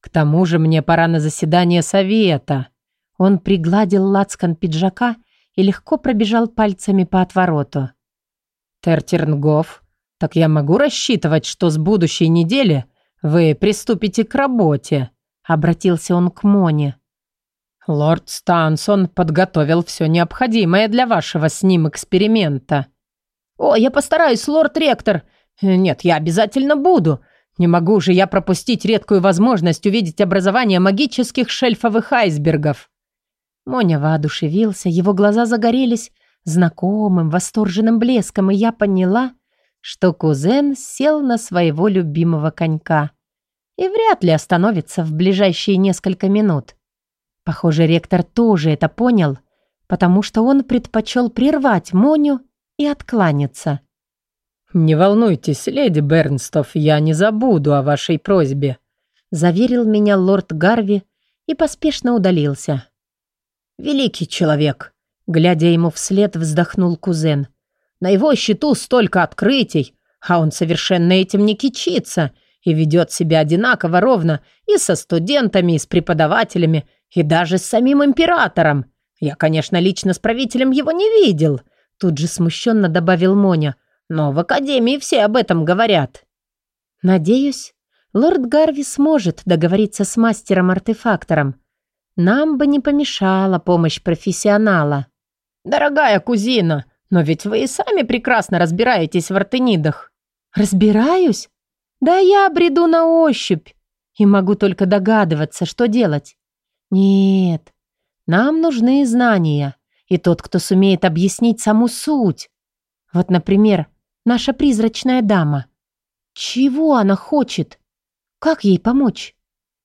К тому же мне пора на заседание совета. Он пригладил лацкан пиджака и легко пробежал пальцами по отвороту. Тертернгоф, так я могу рассчитывать, что с будущей недели вы приступите к работе?» Обратился он к Моне. «Лорд Стансон подготовил все необходимое для вашего с ним эксперимента». «О, я постараюсь, лорд-ректор. Нет, я обязательно буду. Не могу же я пропустить редкую возможность увидеть образование магических шельфовых айсбергов». Моня воодушевился, его глаза загорелись, знакомым, восторженным блеском, и я поняла, что кузен сел на своего любимого конька и вряд ли остановится в ближайшие несколько минут. Похоже, ректор тоже это понял, потому что он предпочел прервать Моню и откланяться. «Не волнуйтесь, леди Бернстов, я не забуду о вашей просьбе», заверил меня лорд Гарви и поспешно удалился. «Великий человек», Глядя ему вслед, вздохнул кузен. На его счету столько открытий, а он совершенно этим не кичится и ведет себя одинаково ровно и со студентами, и с преподавателями, и даже с самим императором. Я, конечно, лично с правителем его не видел, тут же смущенно добавил Моня, но в академии все об этом говорят. Надеюсь, лорд Гарви сможет договориться с мастером-артефактором. Нам бы не помешала помощь профессионала. «Дорогая кузина, но ведь вы и сами прекрасно разбираетесь в артенидах». «Разбираюсь? Да я бреду на ощупь и могу только догадываться, что делать. Нет, нам нужны знания и тот, кто сумеет объяснить саму суть. Вот, например, наша призрачная дама. Чего она хочет? Как ей помочь?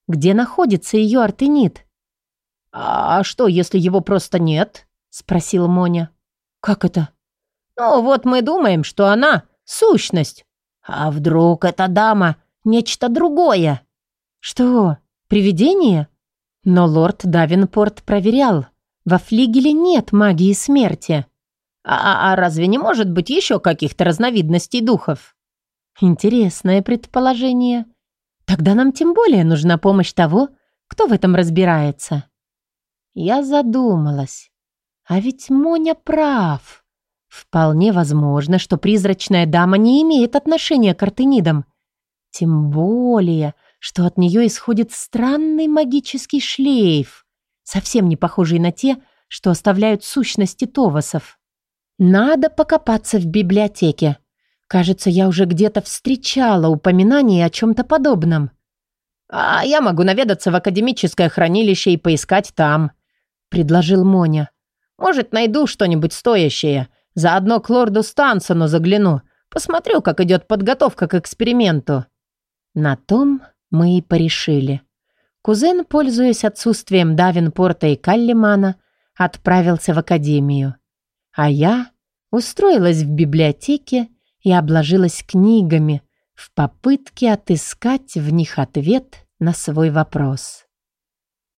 Где находится ее артенит? «А что, если его просто нет?» спросил Моня. «Как это?» «Ну, вот мы думаем, что она — сущность. А вдруг эта дама — нечто другое?» «Что? Привидение? Но лорд Давинпорт проверял. Во флигеле нет магии смерти. А, а разве не может быть еще каких-то разновидностей духов? Интересное предположение. Тогда нам тем более нужна помощь того, кто в этом разбирается. Я задумалась. А ведь Моня прав. Вполне возможно, что призрачная дама не имеет отношения к артенидам. Тем более, что от нее исходит странный магический шлейф, совсем не похожий на те, что оставляют сущности Товасов. Надо покопаться в библиотеке. Кажется, я уже где-то встречала упоминание о чем-то подобном. «А я могу наведаться в академическое хранилище и поискать там», — предложил Моня. «Может, найду что-нибудь стоящее. Заодно к лорду Стансону загляну. Посмотрю, как идет подготовка к эксперименту». На том мы и порешили. Кузен, пользуясь отсутствием Давинпорта и Каллимана, отправился в академию. А я устроилась в библиотеке и обложилась книгами в попытке отыскать в них ответ на свой вопрос.